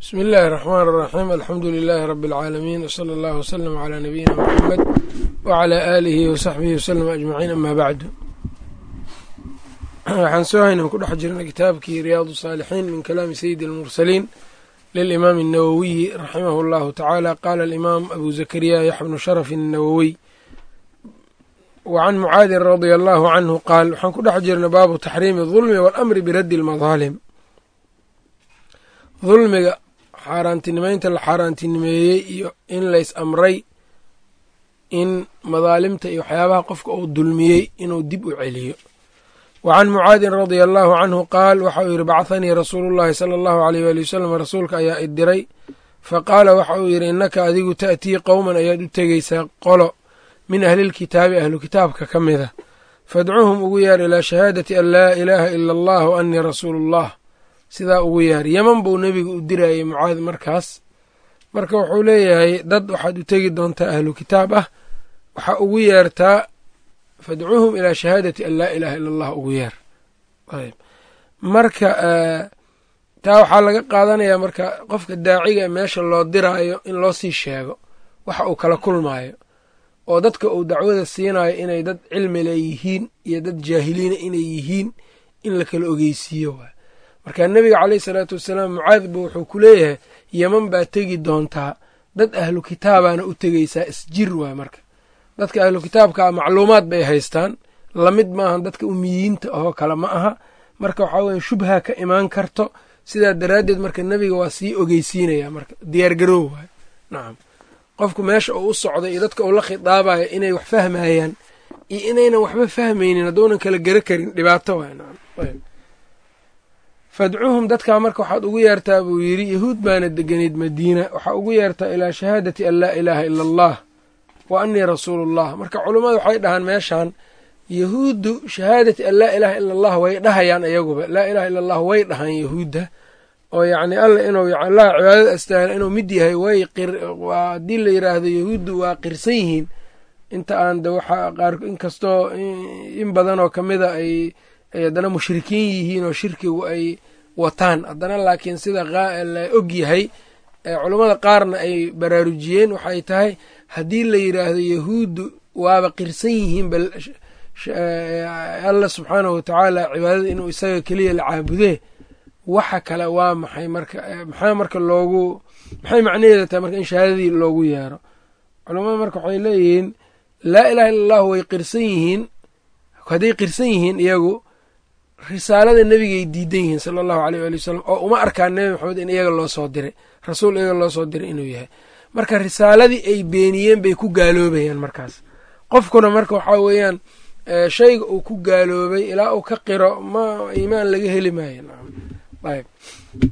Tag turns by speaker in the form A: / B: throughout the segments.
A: bsmi illaahi raxmaan raxiim alxamdu lilaahi rabi اlcaalamiin wsala allahu wslama calaa nabiyina muxamed wacalaa aalihi wasaxbihi waslama ajmaciin ama bacdu waxaan soo haynan ku dhex jirnay kitaabkii riyaadu saalixiin min kalaami sayidi almursaliin lilimaami الnawowiyi raximahu اllahu tacaala qaala alimaam abu zakariya yaxya bnu sharaf الnawowiy wa can mucaadin radia allahu canhu qaal waxaan ku dhex jirnay baabu taxriimi اdulmi waalamri biraddi اlmadaalim dulmiga xaaraantinimeynta la xaaraantinimeeyey iyo in lays amray in madaalimta iyo waxyaabaha qofka uu dulmiyey inuu dib u celiyo. Wa can mucaadin radia allahu canhu qaal waxa uu yidhi bacahanii rasuulu llahi sala allahu aleyh waali wasalam rasuulka ayaa i diray. Fa qaala waxa uu yidhi innaka adigu ta'tii qowman ayaad u tegeysaa qolo min ahlilkitaabi ahlu kitaabka ka mida. Fadcuhum ugu yeer ilaa shahaadati an laa ilaaha ila allah wa annii rasuulu ullah sidaa ugu yeer yeman buu nebiga u dirayay mucaad markaas. Marka wuxuu leeyahay dad waxaad u tegi doontaa ahlu kitaab ah. Waxaa ugu yeertaa fadcuuhum ilaa shahaadati an laa ilaaha ila allah ugu yeer marka taa waxaa laga qaadanayaa marka qofka daaciga meesha loo diraayo in loo sii sheego waxa uu kala kulmaayo oo dadka uu dacwada siinayo inay dad cilmi leeyihiin iyo dad jaahiliina inay yihiin in la kala ogeysiiyo waay marka nebiga caleyhi salaatu wasalaam mucaad ba wuxuu ku leeyahay yeman baa tegi doontaa dad ahlu kitaabaana u tegeysaa isjir waay marka. Dadka ahlu kitaabkaa macluumaad bay haystaan. Lamid maaha dadka umiyiinta oo kale ma aha. Marka waxaa weye shubha ka imaan karto. Sidaa daraaddeed marka nebiga waa sii ogeysiinaya marka diyaargaroow waay. Nacam qofku meesha uu u socday iyo dadka uu la khidaabayo inay wax fahmayaan iyo inaynan waxba fahmaynin hadduunan kala gero karin dhibaato waay. Nacam fadcuuhum dadkaa marka waxaad ugu yeertaa buu yidhi yahuud baana deganayd madiina waxaa ugu yeertaa ilaa shahaadati an laa ilaaha ila allah wa annii rasuulullah. Marka culummadu waxay dhahaan meeshan yahuuddu shahaadati an laa ilaaha ila allah way dhahayaan iyaguba laa ilaha ila allah way dhahaan yahuudda oo yacni alla inuu allah cibaadada astaahila inuu mid yahay way haddii la yidhaahdo yahuuddu waa qirsan yihiin inta aan de waxaa qaar inkastoo in badan oo kamida ay ay haddana mushrikiin yihiin oo shirkigu ay wataan. Haddana laakiin sida la og yahay culummada qaarna ay baraarujiyeen waxay tahay haddii la yidhaahdo yahuuddu waaba qirsan yihiin bal alla subxaanahu watacaala cibaadada inuu isaga keliya la caabudee waxa kale waa maxay marka maxaa marka loogu maxay macnaheeda tahay marka in shahaadadii loogu yeero? Culummada marka waxay leeyihiin laa ilaha illa allahu way qirsan yihiin hadday qirsan yihiin iyagu risaalada nebigay diidan yihiin sala allahu aleyh waali wasalam oo uma arkaan nebi maxamed in iyaga loo soo diray rasuul iyaga loo soo diray inuu yahay. Marka risaaladii ay beeniyeen bay ku gaaloobayaan markaas. Qofkuna marka waxaa weeyaan shayga uu ku gaaloobay ilaa uu ka qiro ma iimaan laga heli maayo. Ayb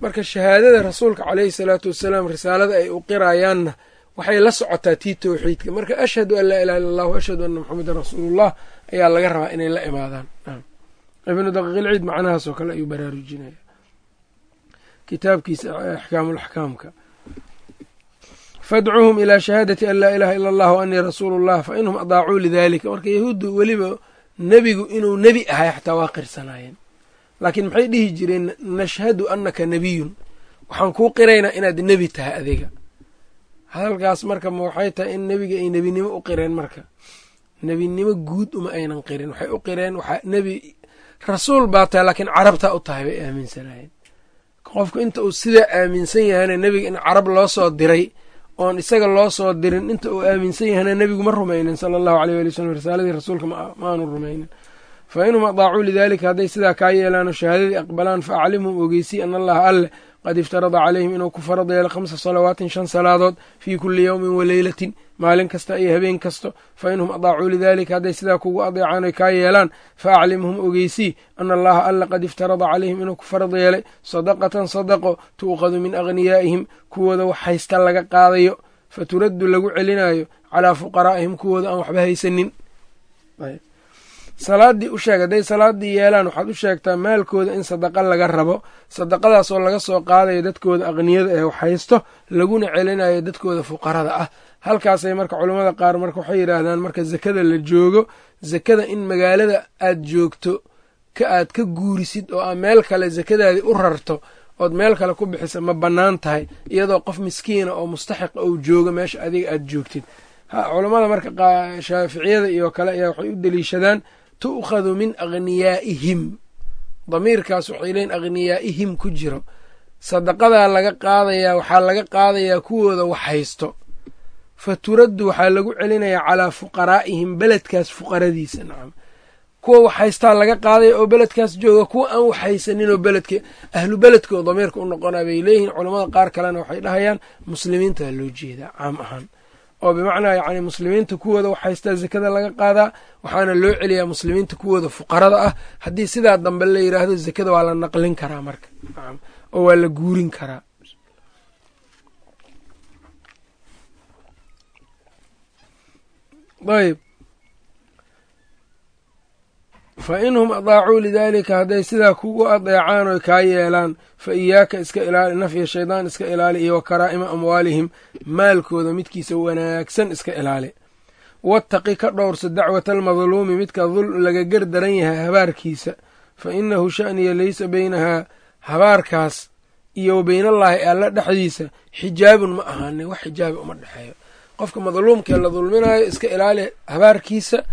A: marka shahaadada rasuulka caleyhi salaatu wasalaam risaalada ay u qirayaanna waxay la socotaa tii towxiidka marka ashhadu an laa ilaha illa allah ashhadu anna maxamedan rasuulullah ayaa laga rabaa inay la imaadaan ibnu daqiiqilciid macnahaas oo kale ayuu baraarujinaya. Kitaabkiisa axkaamulaxkaamka fadcuuhum ilaa shahaadati an laa ilaha ila allah wa annii rasuulu llah fa adaacuu lidalika marka yahuuddu weliba nebigu inuu nebi ahay xataa waa qirsanaayeen. Laakiin maxay dhihi jireen nashhadu annaka nebiyun waxaan kuu qiraynaa inaad nebi tahay adiga. Hadalkaas marka ma waxay tahay in nebiga ay nebinimo u qireen marka. Nebinimo guud uma aynan qirin. Waxay u qireen waxaa nebi rasuul baa tahay laakiin carabtaa u tahay bay aaminsanaayeen qofku inta uu sidaa aaminsan yahana nebiga in carab loo soo diray oon isaga loo soo dirin inta uu aaminsan yahana nebigu ma rumaynin sala allahu aleyh wali wsalam risaaladii rasuulka maaanu rumaynin fa inhum adaacuu lidaalika hadday sidaa kaa yeelaano shahaadadii aqbalaan fa aclimhum ogeysi ana allaha alle qad iftarada calayhim inuu ku farad yeelo khamsa salawaatin shan salaadood fii kulli yowmin wa leylatin maalin kasta iyo habeen kasto fa inhum adaacuu lidaalika hadday sidaa kugu adeecaan oy kaa yeelaan fa aclimhum ogeysii ana allaha alla qad iftarada calayhim inuu ku farad yeelay sadaqatan sadaqo tuuqadu min aghniyaa'ihim kuwooda wax haysta laga qaadayo fa turaddu lagu celinayo calaa fuqaraa'ihim kuwooda aan waxba haysanin salaadii u sheeg hadday salaadii yeelaan waxaad u sheegtaa maalkooda in sadaqa laga rabo sadaqadaasoo laga soo qaadayo dadkooda aqniyada ee wax haysto laguna celinayo dadkooda fuqarada ah. Halkaasay marka culammada qaar marka waxay yidhaahdaan marka zakada la joogo zakada in magaalada aad joogto ka aad ka guurisid oo aa meel kale zakadaadii u rarto ood meel kale ku bixisa ma bannaan tahay iyadoo qof miskiina oo mustaxiqa ou jooga meesha adiga aad joogtid. Culammada marka shaaficiyada iyo kale ayaa waxay u deliishadaan tu'khadu min aghniyaa'ihim. Damiirkaas waxay leeyiin aghniyaa'ihim ku jiro. Sadaqadaa laga qaadayaa waxaa laga qaadayaa kuwooda wax haysto. Fa turaddu waxaa lagu celinayaa calaa fuqaraa'ihim beledkaas fuqaradiisa nacam kuwa wax haystaa laga qaadaya oo beledkaas jooga kuwa aan wax haysaninoo beledka ahlu beledka oo damiirka u noqonaa bay leeyihiin culamada qaar kalena waxay dhahayaan muslimiintaa loo jeedaa caam ahaan oo bimacnaa yacni muslimiinta kuwooda wax haystaa zakada laga qaadaa waxaana loo celiyaa muslimiinta kuwooda fuqarada ah. Haddii sidaa dambe la yidhaahdo zakada waa la naqlin karaa marka. Oo waa la guurin karaa. Ayb fa inhum adaacuu lidaalika hadday sidaa kugu adeecaan oy kaa yeelaan fa iyaaka iska ilaali nafya shaydaan iska ilaali iyo wa karaa'ima amwaalihim maalkooda midkiisa wanaagsan iska ilaali. Wattaqi ka dhowrsa dacwata almadluumi midka laga gar daran yahay habaarkiisa. Fa innahu sha'niya leysa beynahaa habaarkaas iyo wa beynallaahi alla dhexdiisa xijaabun ma ahaanin wax xijaabi uma dhexeeyo. Qofka madluumkee la dulminayo iska ilaali habaarkiisa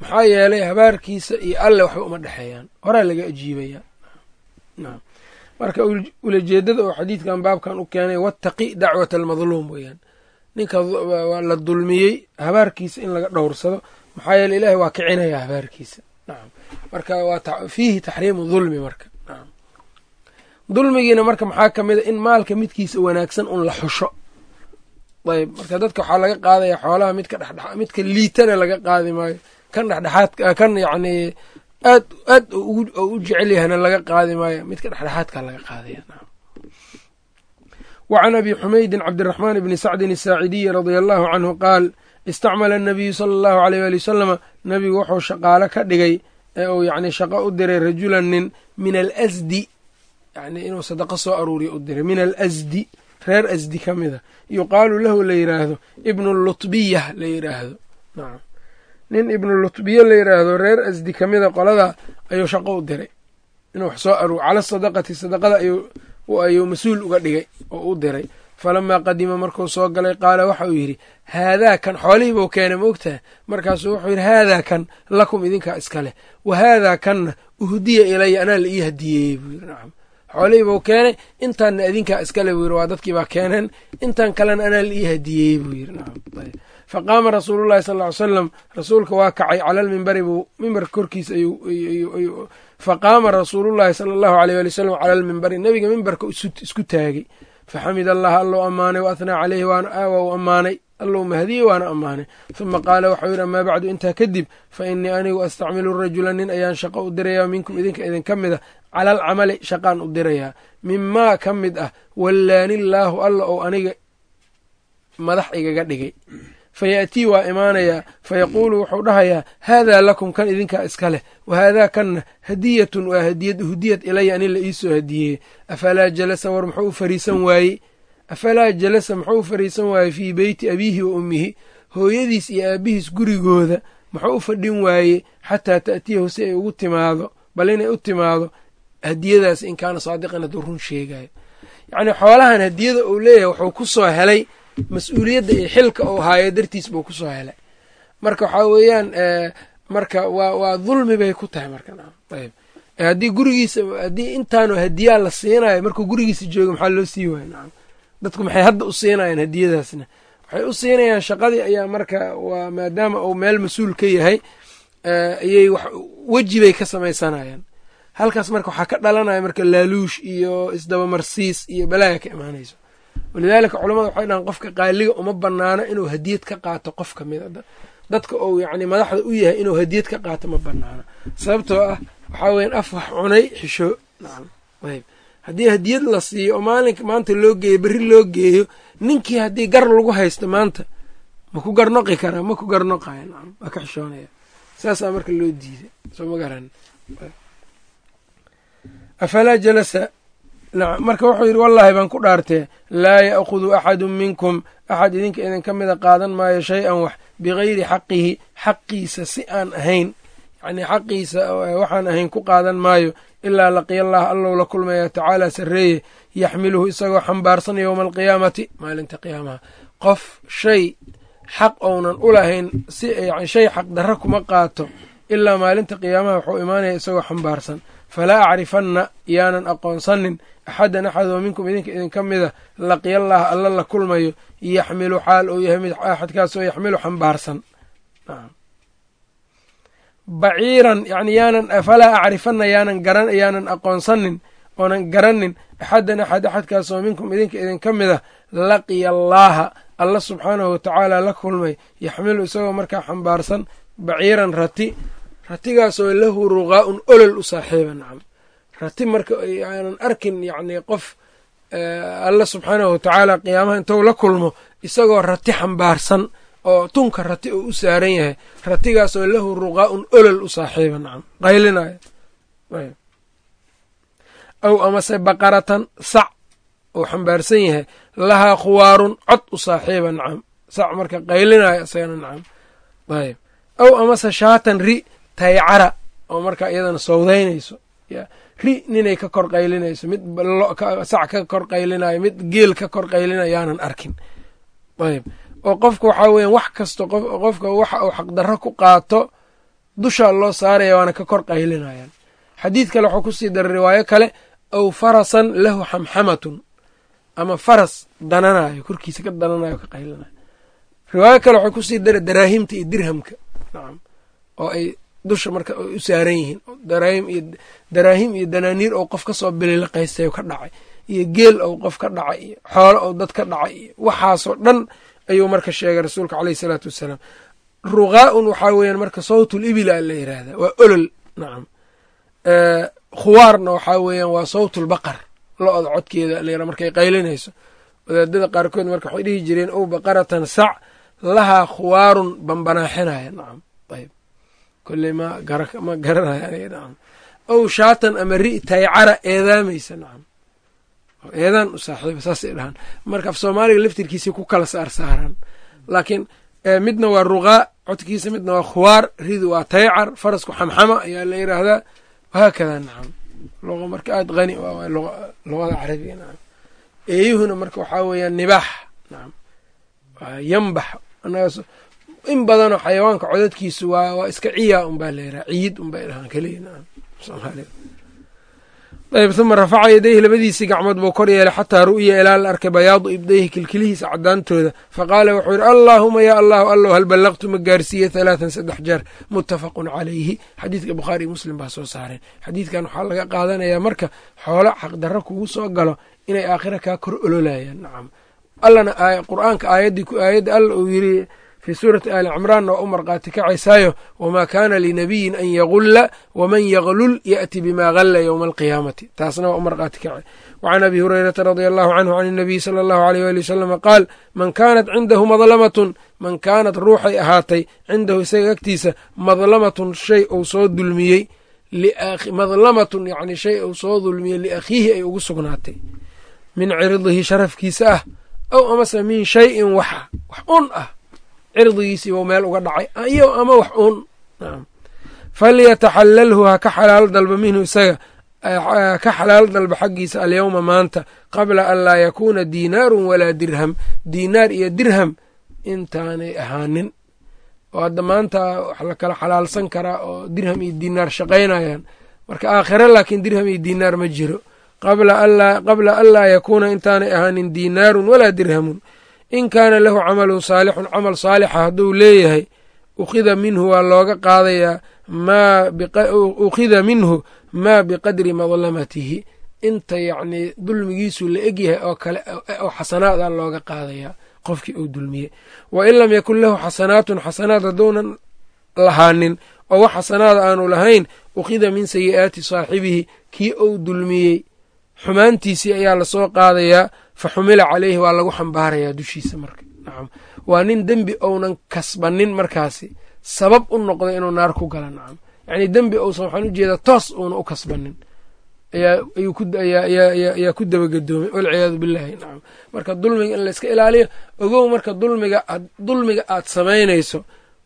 A: maxaa yeelay habaarkiisa iyo alle waxba uma dhexeeyaan horaa laga ajiibayaa. Nam marka ulajeedada oo xadiidkan baabkan u keenay wattaqi dacwata almadluum weeyaan. Ninka la dulmiyey habaarkiisa in laga dhowrsado. Maxaa yeele ilaahay waa kicinaya habaarkiisa. Nacam marka waa fiihi taxriimu dulmi marka. Dulmigiina marka maxaa ka mid a in maalka midkiisa wanaagsan un la xusho. Ayb marka dadka waxaa laga qaadaya xoolaha midka dhexdhe midka liitana laga qaadi maayo kan dhexdhexaad kan yacni aad aad oo u jecel yahana laga qaadi maayo. Midka dhexdhexaadka laga qaadaya wa can abi xumaydin cabdiraxmaan bni sacdin asaacidiyi radia allahu canhu qaal istacmala anabiyu sala allahu aleyh waali wasalama nabigu wuxuu shaqaalo ka dhigay ee uu yacni shaqo u diray rajulan nin min alasdi. Yani inuu sadaqo soo aruuriya u diray min alasdi reer asdi ka mida yuqaalu lahu la yidhaahdo ibnu lutbiya la yidhaahdo nacam nin ibnu lutbiya la yidhaahdo reer asdi ka mida qolada ayuu shaqo u diray. Inuu wax soo aruur cala sadaqati sadaqada ayuu mas'uul uga dhigay oo u diray. Falamaa qadima markuu soo galay qaala waxa uu yidhi haadaa kan xoolihiibuu keenay ma ogtaha markaasuu wuxuu yidhi haadaa kan lakum idinkaa iska leh. Wa haadaa kanna uhdiya ilaya anaa la ii hadiyeeyey buu yidhi nacam. Xoolihii buu keenay intaanna adinkaa iskale buu yidhi waa dadkii baa keeneen. Intan kalena anaa la ii hadiyeeyey buu yidhi nacam fa qaama rasuulullahi sal ly salam rasuulka waa kacay cala almimbari buu mimbarka korkiisa ayuu fa qaama rasuulullahi sala allahu aleyh wali wsalam cala almimbari nebiga mimbarka isku taagay. Faxamid allaha allou ammaanay wa athnaa caleyhi waana aawa u ammaanay. Allou mahadiyey waana ammaanay. Huma qaala waxau yidhi amaa bacdu intaa kadib fa innii anigu astacmilu rajula nin ayaan shaqo u dirayaa minkum idinka idinka mid a cala alcamali shaqaan u dirayaa. Mimaa ka mid ah wallaanillaahu alla ou aniga madax igaga dhigay fayaأtii waa imaanayaa fayaquulu wuxuu dhahayaa haadaa lakum kan idinkaa iska leh wa haadaa kanna hadiyatun waa hadiyad uhdiyad ilaya anin la iisoo hadiyeeye afalaa jalasa war muxuu u fariisan waayey? Afalaa jalasa muxuu u fariisan waayey fii beyti abiihi wa ummihi? Hooyadiis iyo aabihiis gurigooda muxuu u fadhin waayey xataa ta'tiyahu si ay ugu timaado bal inay u timaado hadiyadaas in kaana saadiqan hadduu run sheegayo yacnii xoolahan hadiyada uu leeyahay wuxuu ku soo helay mas'uuliyadda iyo xilka uu haayo dartiis buu ku soo helay. Marka waxaa weeyaan marka waa waa dulmi bay ku tahay marka ayb haddii gurigiisa haddii intaanu hadiyaa la siinayo markuu gurigiisa jooga maxaa loo sii waaya nacam dadku maxay hadda u siinayaan hadiyadaasna? Waxay u siinayaan shaqadii ayaa marka waa maadaama uu meel mas'uul ka yahay ayay weji bay ka samaysanayaan. Halkaas marka waxaa ka dhalanaya marka laaluush iyo isdabamarsiis iyo balaaya ka imaanayso walidaalika culamada waxay dhahaan qofka qaaliga uma banaano inuu hadiyad ka qaato qof ka mid. A dadka uu yacni madaxda u yahay inuu hadiyad ka qaato ma banaano sababtoo ah waxaa weyan af wax cunay xisho. Ayb haddii hadiyad la siiyo oo maalinka maanta loo geeyo berri loo geeyo ninkii haddii gar lagu haysto maanta ma ku garnoqi karaa ma ku garnoqayo. Nacam waa ka xishoonaya. Saasaa marka loo diiday. Soo ma garan. Afalaa jalasa marka wuxuu yidhi wallaahi baan ku dhaartee laa ya'khudu axadun minkum. Axad idinka idinka mida qaadan maayo shay-an wax bigayri xaqihi xaqiisa si aan ahayn. Yacnii xaqiisa waxaan ahayn ku qaadan maayo. Ilaa laqiya allah allow la kulmaya tacaala sarreeye yaxmiluhu isagoo xambaarsan yowma alqiyaamati maalinta qiyaamaha. Qof shay xaq ounan u lahayn si shay xaq darra kuma qaato ilaa maalinta qiyaamaha wuxuu imaanaya isagoo xambaarsan falaa acrifanna yaanan aqoonsanin axadan axad oo minkum idinka idinka mida laqiyallaah alla la kulmayo yaxmilu xaal uu yahay mid axadkaasoo yaxmilu xambaarsan baciiran yani yaanan falaa acrifanna yaanan garan yaanan aqoonsanin oonan garanin axadan axad axadkaasoo minkum idinka idinka mida laqiya allaaha alla subxaanahu watacaala la kulmay yaxmilu isagoo markaa xambaarsan baciiran rati ratigaasoo lahu ruqaa'un olol u saaxiiba nacam. Rati marka aanan arkin yacnii qof alla subxaanahu watacaala qiyaamaha intou la kulmo isagoo rati xambaarsan oo tunka rati uu u saaran yahay ratigaasoo lahu ruqaa'un olol u saaxiiba nacam. Qaylinaya aw amase baqaratan sac uu xambaarsan yahay lahaa khuwaarun cod u saaxiiba nacam. Sac marka qaylinaya isagana nacam. Ayb aw amase shaatan ri taycara oo markaa iyadana sowdaynayso ri ninay ka kor qaylinayso mid sac ka kor qaylinayo mid geel ka kor qaylinayo yaanan arkin. Ayb oo qofka waxaa weeyaan wax kasto qofka waxa uu xaqdarro ku qaato dushaa loo saaraya waana ka kor qaylinayaan xadiid kale waxuu ku sii daray riwaayo kale aw farasan lahu xamxamatun. Ama faras dananayo korkiisa ka dananayo ka qaylinayo. Riwaayo kale waxay ku sii daray daraahimta iyo dirhamka. Nacam oo ay dusha marka u saaran yihiin. Daraahim iyo danaaniir ou qof ka soo bililiqaystayo ka dhacay. Iyo geel ou qof ka dhacay. Iyo xoolo ou dad ka dhacay. Iyo waxaasoo dhan ayuu marka sheegay rasuulka caleyhi isalaatu wassalaam ruqaa'un waxaa weeyaan marka sawtul ibila la yiraahdaa. Waa olol. Nacam khuwaarna waxaa weeyaan waa sawtul baqar. Lo-da codkeeda layra markay qaylinayso. Wadaadada qaarkood marka waxay dhihi jireen ow baqaratan sac lahaa khuwaarun bambanaaxinaya. Nacam kolley ma ma garanaya aniga nacam. Ow shaatan ama ri taycara eedaamaysa nacam. Eedaan u saaxiiba saasay dhahaan. Marka af soomaaliga laftirkiisii ku kala saar saaraan laakiin midna waa ruqaa codkiisa midna waa khuwaar ridu waa taycar farasku xamxama ayaa la yiraahdaa. Wahaakadaa nacam. Luqa marka aada qani luqada carabiga nacam. Eeyuhuna marka waxaa weeyaan nibaax nacam. Yambax in badanoo xayawaanka codadkiisu waa waa iska ciyaa unbaa la yiraha ciyid unbay dhahaan keliya nacam soomaaliga ayb uma rafaca yadayhi labadiisii gacmood buu kor yeelay xataa ru'ya ilaa la arkay bayaadu ibdayhi kilkilihiisa caddaantooda. Faqaala wuxuu yidhi allaahuma yaa allahu allow hal ballaqtu ma gaarsiiye halaatan saddex jeer. Muttafaqun calayhi. Xadiidka bukhaari iyo muslim baa soo saareen. Xadiidkan waxaa laga qaadanayaa marka xoolo xaqdarro kugu soo galo inay aakhira kaa kor ololayaan nacam. Allana qur'aanka aayaddii aayadda alla uu yidhi fii suurati aali cimraanna waa u marqaati kacaysaayo wamaa kaana linabiyin an yagulla waman yaglul ya'ti bima galla yowma alqiyaamati. Taasna waa u marqaati kacay. Wacan abi hurayrata radia allahu canhu can inabiyi sala allahu aleyh waali wasalama qaal man kaanat cindahu madlamatun man kaanat ruuxay ahaatay cindahu isaga agtiisa madlamatun shay uu soo dulmiyey madlamatun yani shay uu soo dulmiyey liakhiihi ay ugu sugnaatay. Min cirdihi sharafkiisa ah aw amase min shayin waxa wax un ah cirdigiisii meel uga dhacay. Iyo ama wax uun. Falyataxalalhu ha ka xalaal dalba minhu isaga. Ka xalaal dalba xaggiisa alyowma maanta qabla an laa yakuuna diinaarun walaa dirham. Diinaar iyo dirham intaanay ahaanin. Oo hadda maanta wax la kala xalaalsan karaa oo dirham iyo diinaar shaqaynayaan. Marka aakhire laakiin dirham iyo diinaar ma jiro. Qabla an laa yakuuna intaanay ahaanin diinaarun walaa dirhamun in kaana lahu camalun saalixun camal saalixa hadduu leeyahay ukhida minhu waa looga qaadayaa ukhida minhu maa biqadri madlamatihi. Inta yacnii dulmigiisu la egyahay oo kale oo xasanaadaa looga qaadayaa qofkii uu dulmiyey. Wa in lam yakun lahu xasanaatun xasanaad hadduunan lahaanin oo wax xasanaada aanu lahayn ukhida min sayi'aati saaxibihi kii uu dulmiyey xumaantiisii ayaa la soo qaadayaa fa xumila caleyhi waa lagu xambaarayaa dushiisa marka nacam waa nin dembi ounan kasbanin markaasi sabab u noqday inuu naar ku gala nacam yacnii dembi ousan waxaan u jeedaa toos uuna u kasbanin ayaa ku dabagedoomay walciyaadu billahi nacam marka dulmiga in layska ilaaliyo ogow marka dulmiga dulmiga aad samaynayso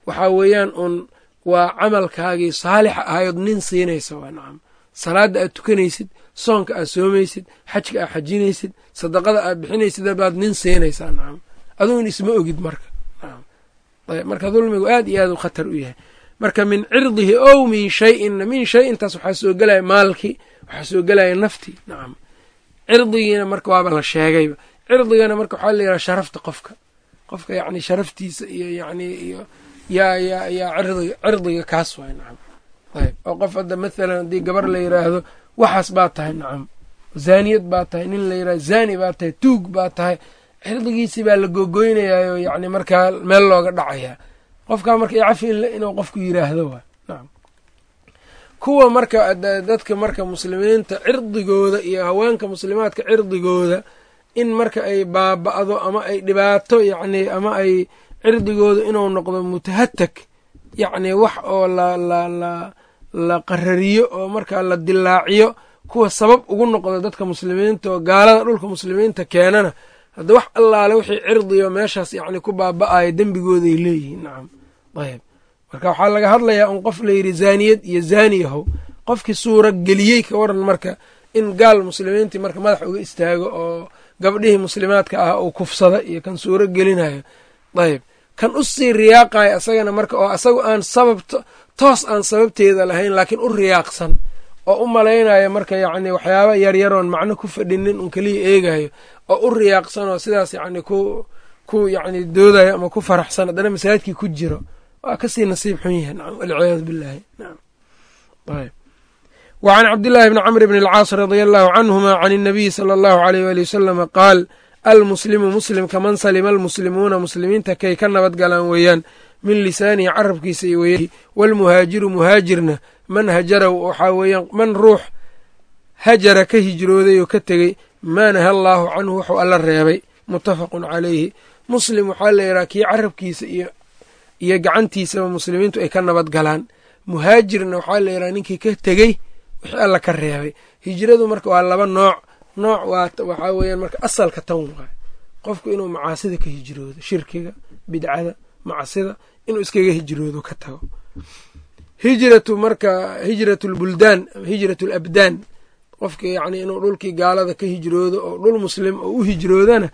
A: waxaa weeyaan uun waa camalkaagii saalixa ahayood nin siinaysa waa nacam salaadda aad tukanaysid soonka aad soomaysid xajka aad xajinaysid sadaqada aad bixinaysid baad nin siinaysaa nacam adugun isma ogid marka. Marka dulmigu aad iyo aad u khatar u yahay. Marka min cirdihi ow min shayinna min shay-intaas waxaa soo gelaya maalkii waxaa soo gelaya naftii nacam cirdigiina marka waaba la sheegayba cirdigana marka waxaa la yidhaha sharafta qofka. Qofka yacni sharaftiisa iyo yacni iyo yaa yaa yaa cirdiga cirdiga kaas waay. Nacam ayb. Oo qof hadda mathalan haddii gabar la yidhaahdo waxaas baa tahay nacam zaaniyad baa tahay nin la yidhahdo zaani baa tahay tuug baa tahay. Cirdigiisii baa la gogoynayaayo yacni markaa meel looga dhacayaa qofkaa marka icafi inuu qofku yidhaahdo waay nacam kuwa marka dadka marka muslimiinta cirdigooda iyo haweenka muslimaadka cirdigooda in marka ay baaba'do ama ay dhibaato yacni ama ay cirdigooda inuu noqdo mutahatag yacni wax oo la la la la qarariyo oo markaa la dilaaciyo kuwa sabab ugu noqdo dadka muslimiinta oo gaalada dhulka muslimiinta keenana. Hadda wax allaale wixii cirdiyo meeshaas yacni ku baaba'ayo dembigooday leeyihiin. Nacam ayb marka waxaa laga hadlayaa un qof layidhi zaaniyad iyo zaani yahow qofkii suura geliyey ka waran marka in gaal muslimiintii marka madax uga istaago oo gabdhihii muslimaadka ah uu kufsada iyo kan suuro gelinayo. Ayb kan u sii riyaaqayo asagana marka oo asagu aan sabab toos aan sababteeda lahayn laakiin u riyaaqsan oo u malaynayo marka yacni waxyaaba yaryaroon macno ku fadhinin un keliya eegayo oo u riyaaqsan oo sidaas yacni ku ku yacni doodayo ama ku faraxsan haddana masaajidkii ku jiro waa ka sii nasiib xun yahay. Nacam walciyaadu billahi nacam ayb wa can cabdillaahi bni camr bni alcaas radia allahu canhuma can innabiyi sala allahu aleyh waali wasalama qaal almuslimu muslimka man salima almuslimuuna muslimiinta kay ka nabad galaan weeyaan min lisaanihi carabkiisa iyo weeyhi waalmuhaajiru muhaajirna man hajaraw waxaa weeyaan man ruux hajara ka hijrooday oo ka tegey maa naha allaahu canhu wuxuu alla reebay muttafaqun calayhi. Muslim waxaa la yidhaha kii carabkiisa iyo iyo gacantiisaba muslimiintu ay ka nabad galaan. Muhaajirna waxaa la yidhaha ninkii ka tegey wixii alla ka reebay. Hijradu marka waa laba nooc nooc waxaa weeyaan marka asalka tan waay qofku inuu macaasida ka hijroodo shirkiga bidcada macsida inuu iskaga hijroodo ka tago. Hijratu marka hijratu lbuldaan hijratu labdaan qofka yacni inuu dhulkii gaalada ka hijroodo oo dhul muslim oo u hijroodana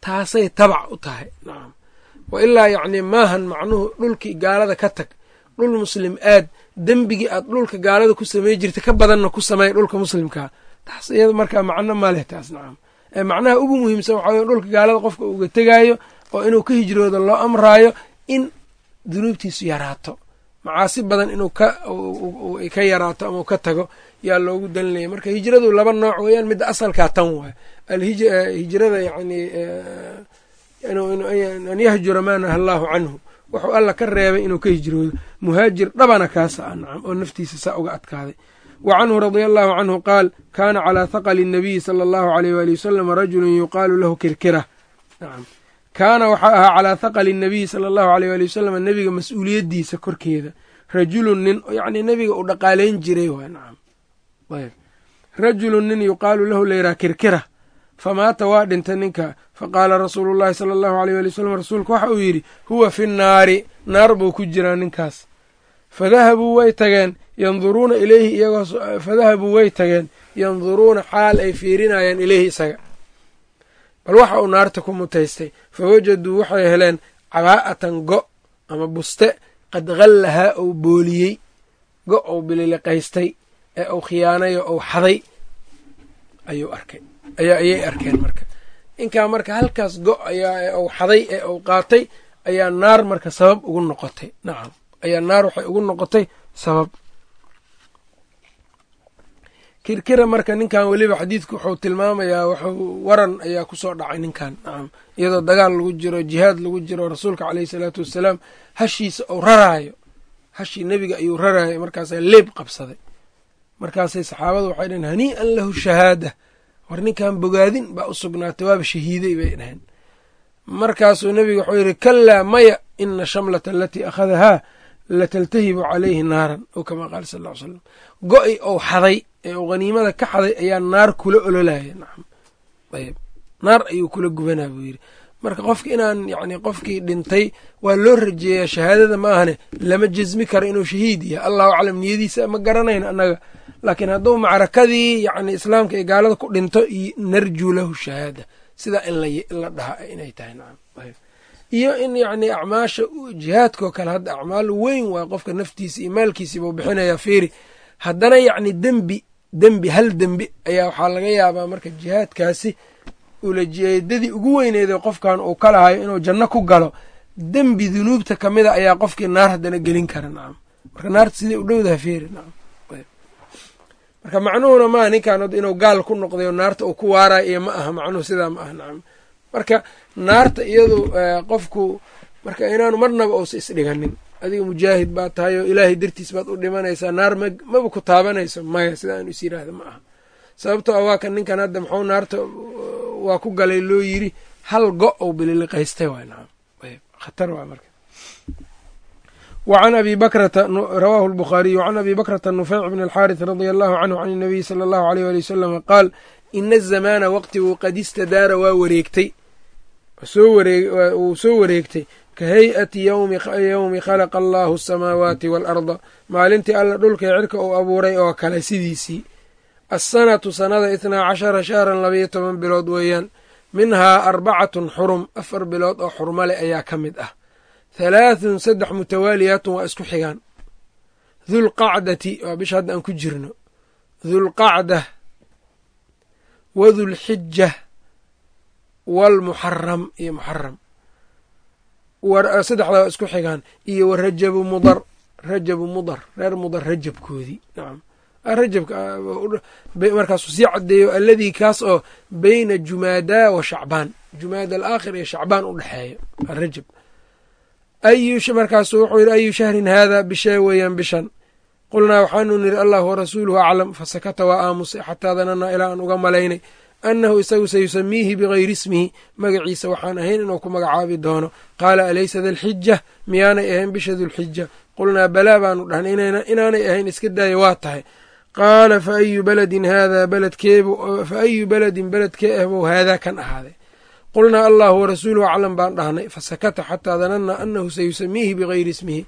A: taasay tabac u tahay. Nacam wa ilaa yacni maahan macnuhu dhulkii gaalada ka tag dhul muslim aad dembigii aad dhulka gaalada ku samey jirta ka badanna ku samey dhulka muslimkaa. Taas iyada markaa macno ma leh taas nacam ee macnaha ugu muhiimsan waxaa wey dhulka gaalada qofka uga tegaayo oo inuu ka hijroodo loo amraayo in dunuubtiisu yaraato. Macaasi badan inuu ka yaraato ama ka tago yaa loogu dalinaya. Marka hijradu laba nooc weeyaan midda asalkaa tan waay. Hijrada yani an yahjura maa naha allaahu canhu. Wuxuu alla ka reebay inuu ka hijroodo. Muhaajir dhabana kaasa ah nacam oo naftiisa saa uga adkaaday. Wa canhu radia allahu canhu qaal kaana calaa thaqli الnabiyi sala allahu aleyh waali wasalam rajulun yuqaalu lahu kirkira. Nacam kaana waxaa ahaa calaa thaqli الnabiyi sala allahu aleyh waali wasalam nebiga mas'uuliyaddiisa korkeeda. Rajulun nin yacni nebiga uu dhaqaaleyn jiray waay nacam ayb. Rajulun nin yuqaalu lahu layraa kirkira. Famaata waa dhintay ninka. Faqaala rasuulu llahi sala allahu aleyh waali wasalam rasuulku waxa uu yidhi huwa fi nnaari. Naar buu ku jiraa ninkaas. Fadahabuu way tageen yanduruuna ileyhi iyagoo fadahabuu way tageen yanduruuna xaal ay fiirinayaan ileyhi isaga bal waxa uu naarta ku mutaystay fawajaduu waxay heleen cabaa'atan go' ama buste qad hallahaa ou booliyey go' ou bililiqaystay ee uu khiyaanayo ou xaday ayuu arkay ayay arkeen marka. Ninkaa marka halkaas go' ayaa uu xaday ee uu qaatay ayaa naar marka sabab ugu noqotay. Nacam ayaa naar waxay ugu noqotay sabab kirkira marka ninkan weliba xadiidku wuxuu tilmaamayaa wuxuu waran ayaa ku soo dhacay ninkan. Nacam iyadoo dagaal lagu jiro jihaad lagu jiro rasuulka caleyhi salaatu wassalaam hashiisa uu raraayo. Hashii nebiga ayuu raraayo markaasaa leeb qabsaday. Markaasay saxaabadu waxay dhaheen hanii'an lahu shahaada. War ninkan bogaadin baa u sugnaatay waaba shahiiday bay dhaheen markaasuu nebiga wuxuu yidhi kalaa maya ina shamlata alatii akhadahaa lataltahibu calayhi naaran ou kamaa qaala sal ly slam go-i ou xaday ee uu haniimada ka xaday ayaa naar kula ololaya nacam ayb naar ayuu kula gubanaa buu yidhi. Marka qofki inaan yacni qofkii dhintay waa loo rajeeyaa shahaadada ma ahane lama jesmi karo inuu shahiid yahay. Allahu aclam niyadiisa ma garanayno annaga. Laakiin hadduu macrakadii yacni islaamka ee gaalada ku dhinto narjuu lahu shahaada. Sidaa in la dhaha inay tahay. Nacam iyo in yacni acmaasha jihaadkao kale hadda acmaal weyn waa qofka naftiisa iyo maalkiisiibuu bixinayaa fiiri. Haddana yacni dembi dembi hal dembi ayaa waxaa laga yaabaa marka jihaadkaasi ulajeedadii ugu weyneeda qofkan uu ka lahayo inuu janno ku galo. Dembi dunuubta ka mida ayaa qofkii naar haddana gelin kara nacam marka naarta siday u dhowdaha feeri nacam marka macnuhuna maaha ninkan inuu gaal ku noqday naarta uu ku waarayo iyo ma aha macnuhu sidaa ma aha nacam marka naarta iyadu eh, qofku marka inaanu marnaba uusa isdhiganin adiga mujaahid baa tahay oo ilaahay dartiis baad u dhimanaysaa naar maba ku taabanayso maya sida aan is yidhaahda ma aha. Sababtoo a waa ninkan hadda maxuu naarta eh, waa ku galay loo yiri hal go ou bililiqaystay wacan abi bakrata rawaahu lbukhaariyu wacan abi bakrata nufeyc bn alxaariث radia allahu canhu can inabiyi sala allahu aleyh ali wasalama qaal ina azamaana waqtigu qad istadaara waa wareegtay uu soo wareegtay ka hay'ati yowmi khalaqa allaahu asamaawaati waalarda maalintii alla dhulkaee cirka uu abuuray oo kale sidiisii assanatu sanada itnaa cashara shahran labayo toban bilood weeyaan minhaa arbacatun xurum afar bilood oo xurmo leh ayaa ka mid ah. Halaathun saddex mutawaaliyaatun waa isku xigaan. Dulqacdati waa bisha hadda aan ku jirno. Dulqacda wadulxija waalmuxaram iyo muxaram saddexdaa isku xigaan iyo wa rajabu mudar rajabu mudar reer mudar rajabkoodii nacam rajabka markaasuu sii caddeeyo alladii kaas oo beyna jumaadaa wa shacbaan jumaada alaakhir iyo shacbaan u dhexeeyo arajab markaasuu wuxuu yidhi ayu shahrin haada bishee weeyaan bishan qulnaa waxaanu nidhi allahu warasuuluhu aclam fasakata waa aamusay xataa dananaa ilaa aan uga malaynay annahu isagu sayusamiihi bigayri ismihi magaciisa waxaan ahayn inuu ku magacaabi doono qaala alaysa dalxija miyaanay ahayn bisha dulxija qulnaa balaa baanu dhahnay inaanay ahayn iska daaya waa tahay qaala fa ayu baladin haadaa baladkeebu fa ayu baladin beledkee ah buu haadaa kan ahaaday qulnaa allahu warasuuluhu aclam baan dhahnay fasakata xataa danannaa annahu sayusamiihi bigayri ismihi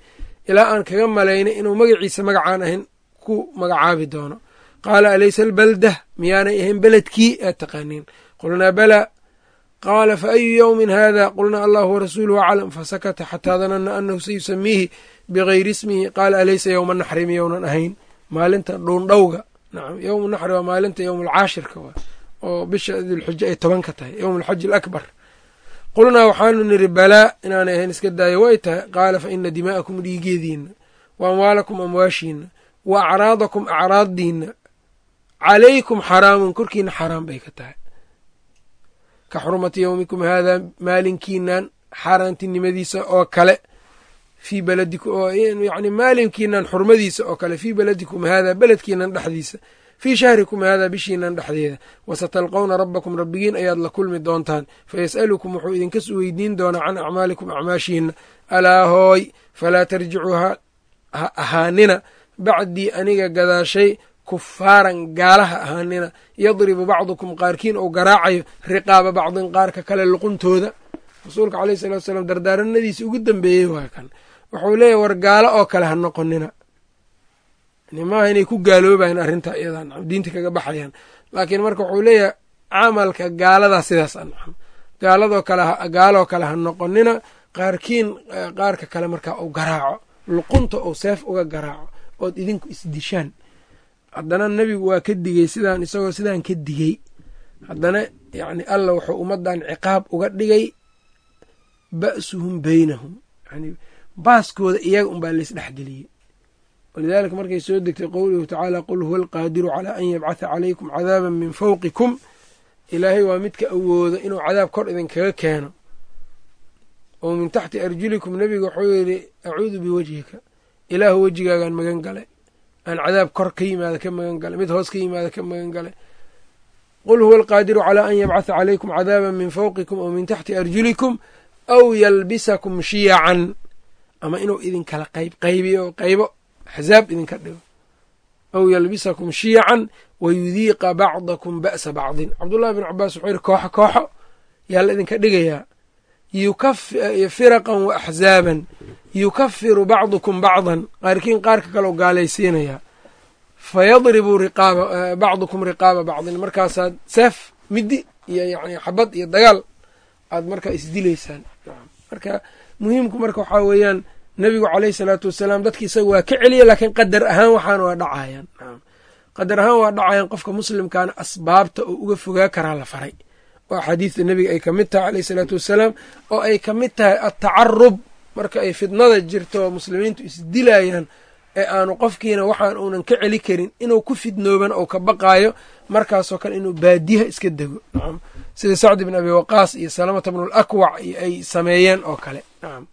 A: ilaa aan kaga malaynay inuu magaciisa magacaan ahayn ku magacaabi doono qaala alaysa albaldah miyaanay ahayn beledkii aad taqaaniin qulnaa balaa qaala fa ayu yowmin haada qulnaa allahu warasuuluhu aclam fasakata xataa danannaa annahu sayusamiihi bigayri ismihi qaala alaysa yowma naxri miyounan ahayn maalinta dhuundhowga nacam yowmu naxri waa maalinta yowmulcaashirka waa oo bisha dulxujo ay toban ka tahay yowm alakbar qulnaa waxaanu nidhi balaa inaanay ahayn iska daayo way tahay qaala fa ina dimaa'akum dhiigeediina wa amwaalakum amwaashiina wa acraadakum acraaddiina calaykum xaraamun korkiina xaraam bay ka tahay ka xurmati yowmikum haadaa maalinkiinan xaaraantinimadiisa oo kale fii baladikum yani maalinkiinan xurmadiisa oo kale fii baladikum haadaa beledkiinan dhexdiisa fii shahrikum haadaa bishiinan dhexdeeda wasatalqowna rabbakum rabbigiin ayaad la kulmi doontaan fayas'alukum wuxuu idinka weydiin doonaa can acmaalikum acmaashiina alaa hooy falaa tarjicuu ha ahaanina bacdii aniga gadaashay kufaaran gaalaha ahaanina yadribu bacdukum qaarkiin ou garaacayo riqaaba bacdin qaarka kale luquntooda. Rasuulka caleyhi salatu salaam dardaaranadiisi ugu dambeeyey waa kan. Wuxuu leeyahy war gaalo oo kale ha noqonina. Maaha inay ku gaaloobayan arrintaa iyadaa diinta kaga baxayaan. Laakiin marka wuxuu leeyahay camalka gaaladaa sidaas a nacam gaaladoo kale gaaloo kale ha noqonina qaarkiin qaarka kale markaa uu garaaco luqunta uu seef uga garaaco ood idinku isdishaan haddana nebigu waa ka digey sidaan isagoo sidaan ka digey haddana yacni alla wuxuu ummaddan ciqaab uga dhigay ba'suhum beynahum yani baaskooda iyaga unbaa laysdhexgeliyey walidaalika markay soo degtay qowluhu tacaala qul huwa alqaadiru calaa an yabcatha calaykum cadaaban min fawqikum. Ilaahay waa midka awooda inuu cadaab kor idinkaga keeno. Oo min taxti arjulikum nebiga wuxuu yidhi acuudu biwajhika. Ilaahu wejigaagaan magan galay aan cadaab kor ka yimaada ka magan galay mid hoos ka yimaada ka magan galay qul huwa alqaadiru calaa an yabcatha calaykum cadaaban min fawqikum oo min taxti arjulikum aw yalbisakum shiyacan ama inuu idinkala qayb qaybiyo qaybo axzaab idinka dhigo aw yalbisakum shiyacan wayudiiqa bacdakum ba'sa bacdin cabdullahi bin cabaas wuxuu yidhi kooxo kooxo yaa la idinka dhigayaa firaqan wa axzaaban yukafiru bacdukum bacdan. Qaarkiin qaarka kaleo gaalaysiinayaa fayadribu riqaaba bacdukum riqaaba bacdin. Markaasaad seef midi iyo yani xabad iyo dagaal aad markaa isdilaysaan. Marka muhiimku marka waxaa weeyaan nebigu caleyhi salaatu wasalaam dadki isaga waa ka celiya laakiin qadar ahaan waxaan waa dhacayaan. Qadar ahaan waa dhacayaan qofka muslimkaana asbaabta oo uga fogaa karaa la faray. Oo axaadiista nebiga ay ka mid tahay caleyhi salaatu wasalaam oo ay ka mid tahay atacarub marka ay fidnada jirto oo muslimiintu isdilayaan ee aanu qofkiina waxaan uunan ka celi karin inuu ku fidnooban oo ka baqaayo markaasoo kale inuu baadiyaha iska dego. Nacam sida sacdi bin abi waqaas iyo salamata bnul akwac iyo ay sameeyeen oo kale. Nacam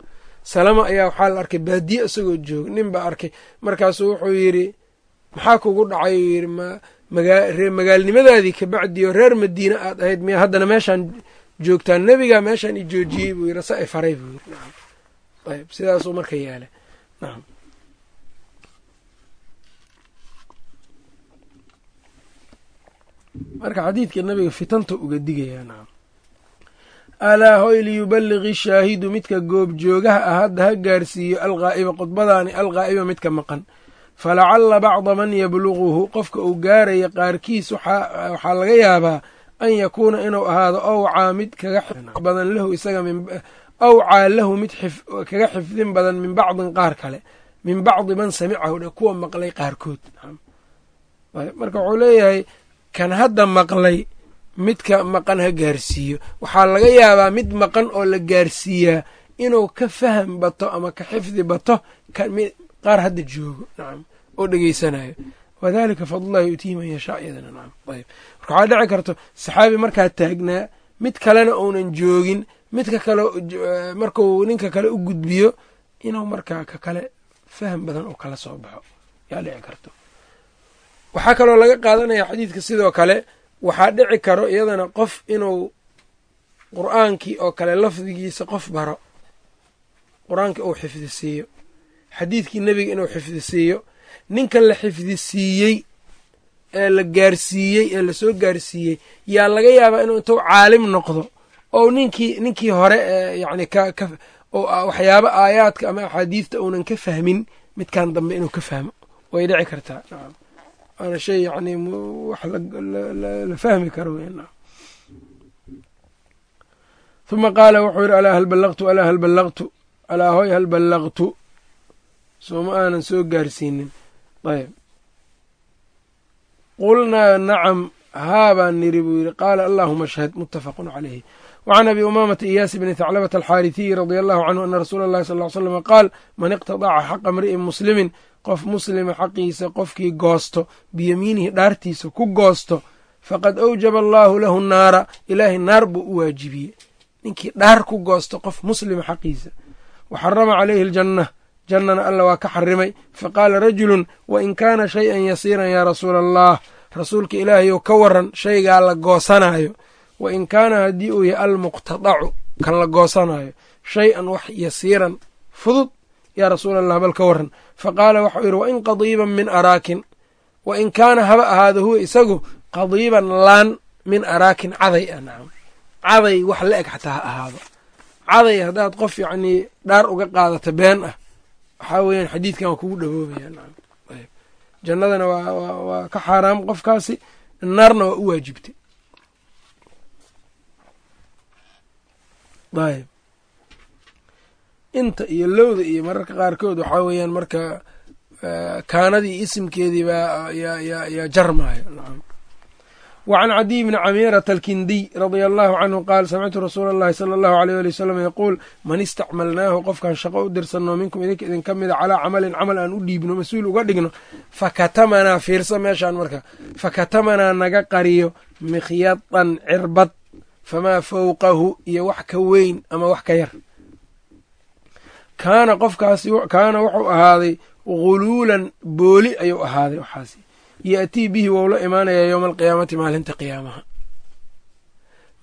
A: salama ayaa waxaa la arkay baadiye isagoo jooga nin baa arkay. Markaasuu wuxuu yidhi maxaa kugu dhacay? Uu yidhi magaalnimadaadii kabacdi oo reer madiine aad ahayd miya haddana meeshaan joogtaan. Nebigaa meeshaan i joojiyey. Buu yidhi sa ay faray. Buu yidhi ayb sidaasuu marka yeelay nacam marka xadiidka nabiga fitanta uga digayaa nacam alaa hoy liyuballigi shaahidu midka goobjoogaha ah hadda ha gaarsiiyo alqaa'iba khudbadaani alqaa'iba midka maqan falacalla bacda man yabluguhu qofka uu gaaraya qaarkiis waxaa laga yaabaa an yakuuna inuu ahaado awcaa mid kaga badan lahu isaga awcaa lahu mid kaga xifdin badan min bacdin qaar kale min bacdi man samicahu dhe kuwa maqlay qaarkood marka wuxuu leeyahay kan hadda maqlay midka maqan ha gaarsiiyo waxaa laga yaabaa mid maqan oo la gaarsiiyaa inuu ka faham bato ama ka xifdi bato qaar hadda joogo nacam oo dhegeysanayo wadalika fadlullahi yuutiihi man yashaa iyadana nacam ayb marka waxaa dhici karto saxaabi markaa taagnaa mid kalena uunan joogin midka kale markuu ninka kale u gudbiyo inuu markaa ka kale faham badan oo kala soo baxo. Yaa dhici karto. Waxaa kaloo laga qaadanaya xadiidka sidoo kale waxaa dhici karo iyadana qof inuu qur'aankii oo kale lafdigiisa qof baro qur'aankii uu xifdisiiyo. Xadiidkii nebiga inuu xifdisiiyo. Ninkan la xifdisiiyey ee la gaarsiiyey ee la soo gaarsiiyey yaa laga yaabaa inuu intuu caalim noqdo oo ninkii ninkii hore ee yani waxyaabo aayaadka ama axaadiidta uunan ka fahmin midkan dambe inuu ka fahmo. Way dhici kartaa. Waana shay yani wax la fahmi karo w huma qaala wuxuu yidhi alaa hal ballaqtu alaa hal ballaqtu alaa hoy hal ballaqtu? Sooma aanan soo gaarsiinin. Ayb. Qulnaa nacam haa baan niri buu yidhi. Qaala allaahuma ashhad muttafaqun calayhi wacan abi umaamata iyaas bni thaclabata alxaaritiyi radia allahu canhu ana rasuula allahi sal ly slama qaal man iqtadaca xaqa mri'in muslimin qof muslima xaqiisa qofkii goosto biyamiinihi dhaartiisa ku goosto faqad awjaba allaahu lahu naara ilaahay naar buu u waajibiyey ninkii dhaar ku goosto qof muslima xaqiisa wa xarama calayhi aljanna jannana alla waa ka xarimay faqaala rajulun wa in kaana shay-an yasiiran yaa rasuula allah rasuulka ilaahayow ka waran shaygaa la goosanaayo wa in kaana haddii uu yahay almuqtadacu kan la goosanaayo shay-an wax yasiiran fudud yaa rasuula allah bal ka waran faqaala waxau yidhi wa in qadiiban min araakin wa in kaana haba ahaado huwa isagu qadiiban laan min araakin caday ah nacam caday wax la eg xataa ha ahaado. Caday haddaad qof yacnii dhaar uga qaadata been ah waxaa weeyaan xadiidkan waa kugu dhaboobaya nacam jannadana waa ka xaaraam qofkaasi naarna waa u waajibtay ayb. Inta iyo lowda iyo mararka qaarkood waxaa weeyaan marka kaanadii isimkeedii baa yaa jarmaayo. Wacan cadiy bni camiirata alkindiy radia allahu canhu qaal samictu rasuula allahi sala allahu aleyh ali wasalam yaquul man istacmalnaahu qofkan shaqo u dirsanno minkum idinka idinka mida calaa camalin camal aan u dhiibno mas'uul uga dhigno fakatamanaa fiirsa meeshaan marka fakatamanaa naga qariyo mikhyadan cirbad famaa fowqahu iyo wax ka weyn ama wax ka yar. Kaana qofkaasi kaana wuxuu ahaaday guluulan booli ayuu ahaaday waxaasi. Yaatii bihi wou la imaanayaa yowma alqiyaamati maalinta qiyaamaha.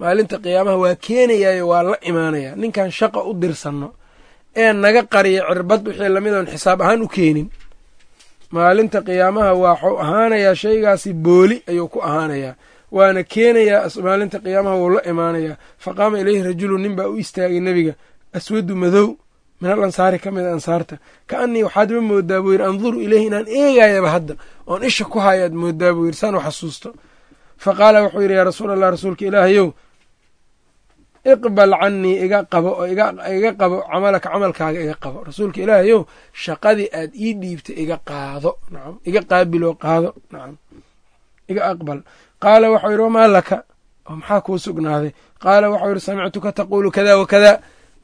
A: Maalinta qiyaamaha waa keenayaayo waa la imaanayaa. Ninkan shaqa u dirsanno ee naga qariya cirbad wixii lamidoon xisaab ahaan u keenin maalinta qiyaamaha waxuu ahaanayaa shaygaasi booli ayuu ku ahaanayaa waana keenayaa maalinta qiyaamaha wuu la imaanayaa. Fa qaama ileyhi rajulu nin baa u istaagay nebiga aswadu madow min al ansaari ka mida ansaarta. Ka anii waxaadma moodaa buu yidhi anduru ileyhi inaan eegayaba hadda oon isha ku hayaad moodaa buu yidhi saan u xasuusto. Fa qaala wuxuu yidhi yaa rasuul allah rasuulka ilaahayow iqbal canii iga qabo oo iga qabo camalaka camalkaaga iga qabo. Rasuulka ilaahayow shaqadii aad ii dhiibtay iga qaado. Nacam iga qaabiloo qaado. Nacam iga aqbal qaala waxau yidhi wamaa laka? Oo maxaa kuu sugnaaday? Qaala waxau yidhi samictuka taquulu kada wa kada.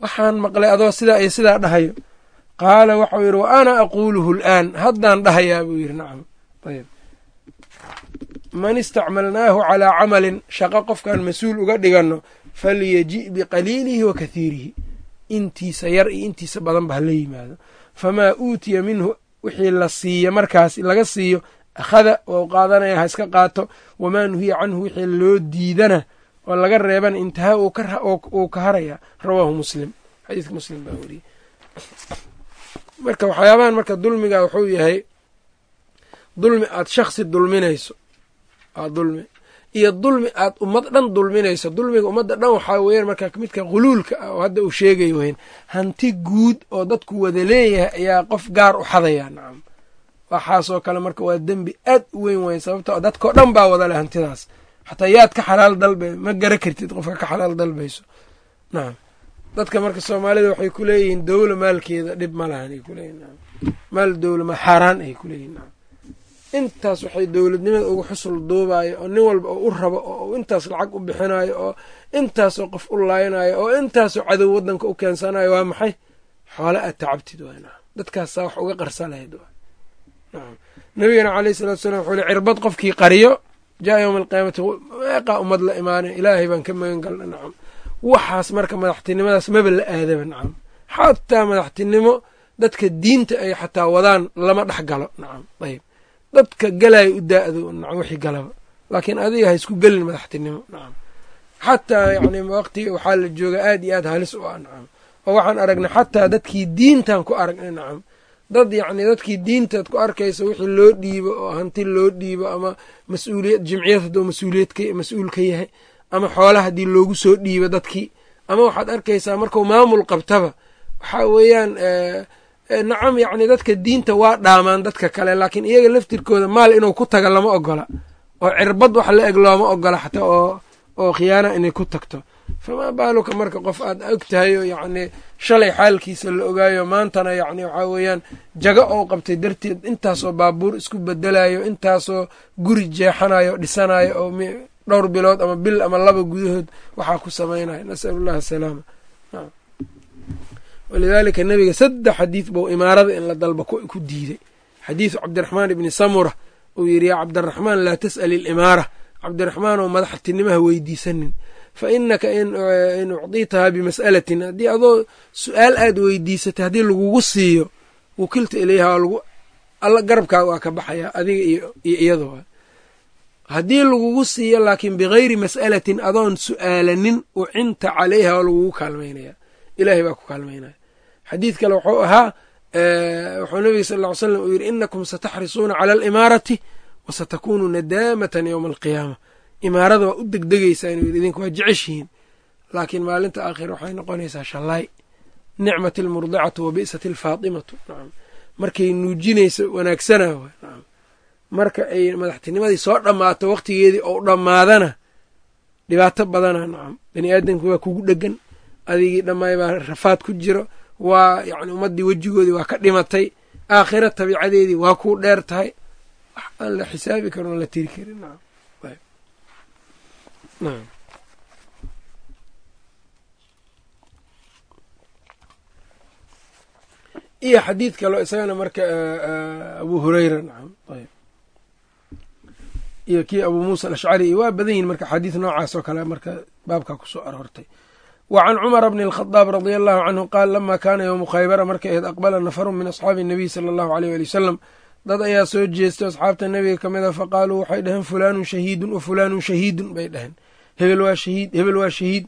A: Waxaan maqlay adoo sidaa iyo sidaa dhahayo. Qaala waxau yidhi wa ana aquuluhu al'aan. Haddaan dhahayaa buu yidhi nacam. Ayb man istacmalnaahu calaa camalin shaqo qofkaan mas'uul uga dhiganno falyaji' biqaliilihi wa kathiirihi. Intiisa yar iyo intiisa badanba hala yimaado. Famaa uutiya minhu wixii la siiya markaas laga siiyo akhada oo qaadanaya ha iska qaato wamaa nuhiya canhu wixii loo diidana oo laga reebana intahaa uu ka haraya rawaahu muslim. Xadiiska muslim baa weriyey marka waxyaabahan marka dulmiga wuxuu yahay dulmi aad shaksi dulminayso aa dulmi iyo dulmi aad ummad dhan dulminayso dulmiga ummadda dhan waxaa weeyaan marka midka khuluulka ah oo hadda uu sheegayo weyn hanti guud oo dadku wada leeyahay ayaa qof gaar u xadaya nacam waxaasoo kale marka waa dembi aad u weyn wayn sababto dadkao dhan baa wada leh hantidaas. Xataa yaad ka xalaal dalba ma gara kartid qofka ka xalaal dalbayso. Nacam dadka marka soomaalida waxay ku leeyihiin dowla maalkeeda dhib ma lahan ay kuleeyihin maal dowla ma xaaraan ay kuleeyihin intaas waxay dowladnimada uga xusul duubayo oo nin walba oo u rabo oo intaas lacag u bixinayo oo intaasoo qof u laaynayo oo intaasoo cadow waddanka u keensanayo waa maxay? Xoole aad tacabtid waay nacam dadkaasaa wax uga qarsa lahayd waay. nacam nabigana caleyhi salatu salaam wuxuu li cirbad qofkii qariyo jaa yowma alqiyaamati meeqaa ummad la imaanay ilaahay baan ka magan galna nacam waxaas marka madaxtinimadaas maba la aadaba nacam xataa madaxtinimo dadka diinta ay xataa wadaan lama dhex galo nacam ayb dadka galayo u daa'do nacam wixii galaba laakiin adiga ha isku gelin madaxtinimo nacam xataa yacni waqtiga waxaa la jooga aad iyo aad halis u ah nacam oo waxaan aragnay xataa dadkii diintan ku aragnay nacam dad yacni dadkii diintaad ku arkaysa wixii loo dhiibo oo hanti loo dhiibo ama mas'uuliyad jimciyad hadduu mas'uuliyad mas'uul ka yahay ama xoola haddii loogu soo dhiibo dadkii ama waxaad arkaysaa markuu maamul qabtaba waxaa weeyaan nacam yacni dadka diinta waa dhaamaan dadka kale laakiin iyaga laftirkooda maal inuu ku taga lama ogola oo cirbad wax la eg looma ogola xataa oo oo khiyaana inay ku tagto famaa baaluka marka qof aad og tahay oo yacni shalay xaalkiisa la ogaayo maantana yacni waxaa weeyaan jago ou qabtay darteed intaasoo baabuur isku bedelayo intaasoo guri jeexanayo dhisanayo oo dhowr bilood ama bil ama laba gudahood waxaa ku samaynayo nasalu llahi asalaama walidaalika nebiga saddex xadiid bou imaarada in la dalba ku diiday. Xadiidu cabdiraxmaan ibni samura uu yidhi yaa cabdiraxmaan laa tas'al ilimaara cabdiraxmaan oo madaxtinimaha weydiisanin fa inaka in ucdiitahaa bimas'alatin haddii adoo su'aal aad weydiisatay haddii lagugu siiyo wukilta ilayha alla garabkaaga waa ka baxaya adiga iyo iyado haddii lagugu siiyo laakiin bigayri mas'alatin adoon su'aalanin ucinta calayha waa lagugu kaalmaynaya ilahay baa ku kaalmaynaya xadiid kale wuxuu ahaa wuxuu nabiga sal ly slam uu yidhi inakum sataxrisuuna cala alimaarati wa satakunu nadaamatan yowma alqiyaama imaarada waa u degdegaysaa inuu idinka waa jeceshihiin. Laakiin maalinta aakhira waxay noqonaysaa shallaay nicmat almurdicatu wa bi'sat alfaatimatu markay nuujinaysa wanaagsana marka ay madaxtinimadii soo dhammaato waqtigeedii ou dhammaadana dhibaato badana nacam bani aadamki waa kugu dhegan. Adigii dhammaay baa rafaad ku jiro. Waa yacni ummaddii wejigoodii waa ka dhimatay. Aakhira tabiicadeedii waa kuu dheer tahay. Wax aan la xisaabi karin oon la tiri karin nacam iyo xadiid kaloo isagana marka abu hureyra nacam ayb iyo kii abu muusa alashcari iyo waa badan yihiin marka xadiid noocaas oo kale marka baabkaa ku soo aroortay. Wa can cumara bni alkhadaab radia allahu canhu qaal lama kaana yowmu khaybara markay ahayd aqbala nafarun min asxaabi nabiy sala allahu aleyh ali wasalam dad ayaa soo jeestay asxaabta nebiga ka mid a faqaaluu waxay dhaheen fulaanun shahiidun wa fulaanun shahiidun bay dhaheen hebel waa shahiid hebel waa shahiid.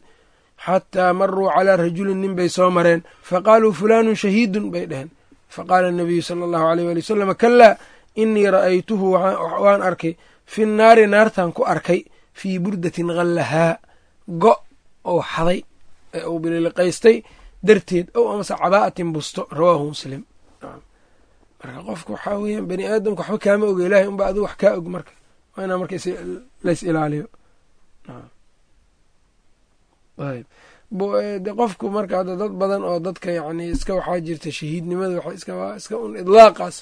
A: Xataa maruu calaa rajulin nin bay soo mareen. Faqaaluu fulaanun shahiidun bay dhaheen. Faqaala nabiyu sala allahu aleyh ali wasalam kalaa inii ra'aytuhu waan arkay. Fi naari naartan ku arkay. Fii burdatin hallahaa go' ou xaday ee uu bililiqaystay darteed ow amase cabaa'atin busto. Rawaahu muslim. Marka qofka waxaa weeyaan bani aadamka waxba kaama oga ilahay unba adigu wax kaa og marka. Waa inaa marka lays ilaaliyo de qofku marka hadda dad badan oo dadka yacni iska waxaa jirta shahiidnimada waxa iska un idlaaqaas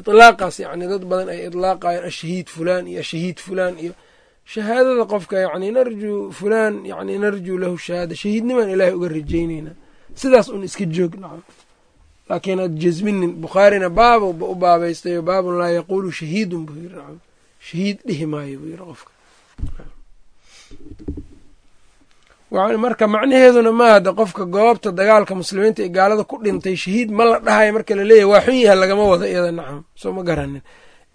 A: idlaaqaas yacni dad badan ay idlaaqayaan ashahiid fulaan iyo ashahiid fulaan iyo. Shahaadada qofka yacni narjuu fulaan yacni narjuu lahu shahaada shahiidnimaan ilaahay uga rajaynayna. Sidaas un iska joog nacam laakiin aad jasminin bukhaarina baabo u baabaystayo baabun laa yaquulu shahiidun buu yiri nacam shahiid dhihi maayo buu yiri qofka marka macnaheeduna maaha de qofka goobta dagaalka muslimiinta ee gaalada ku dhintay shahiid ma la dhahayo marka laleeyahy waa xun yaha lagama wado iyada nacam soo ma garanin.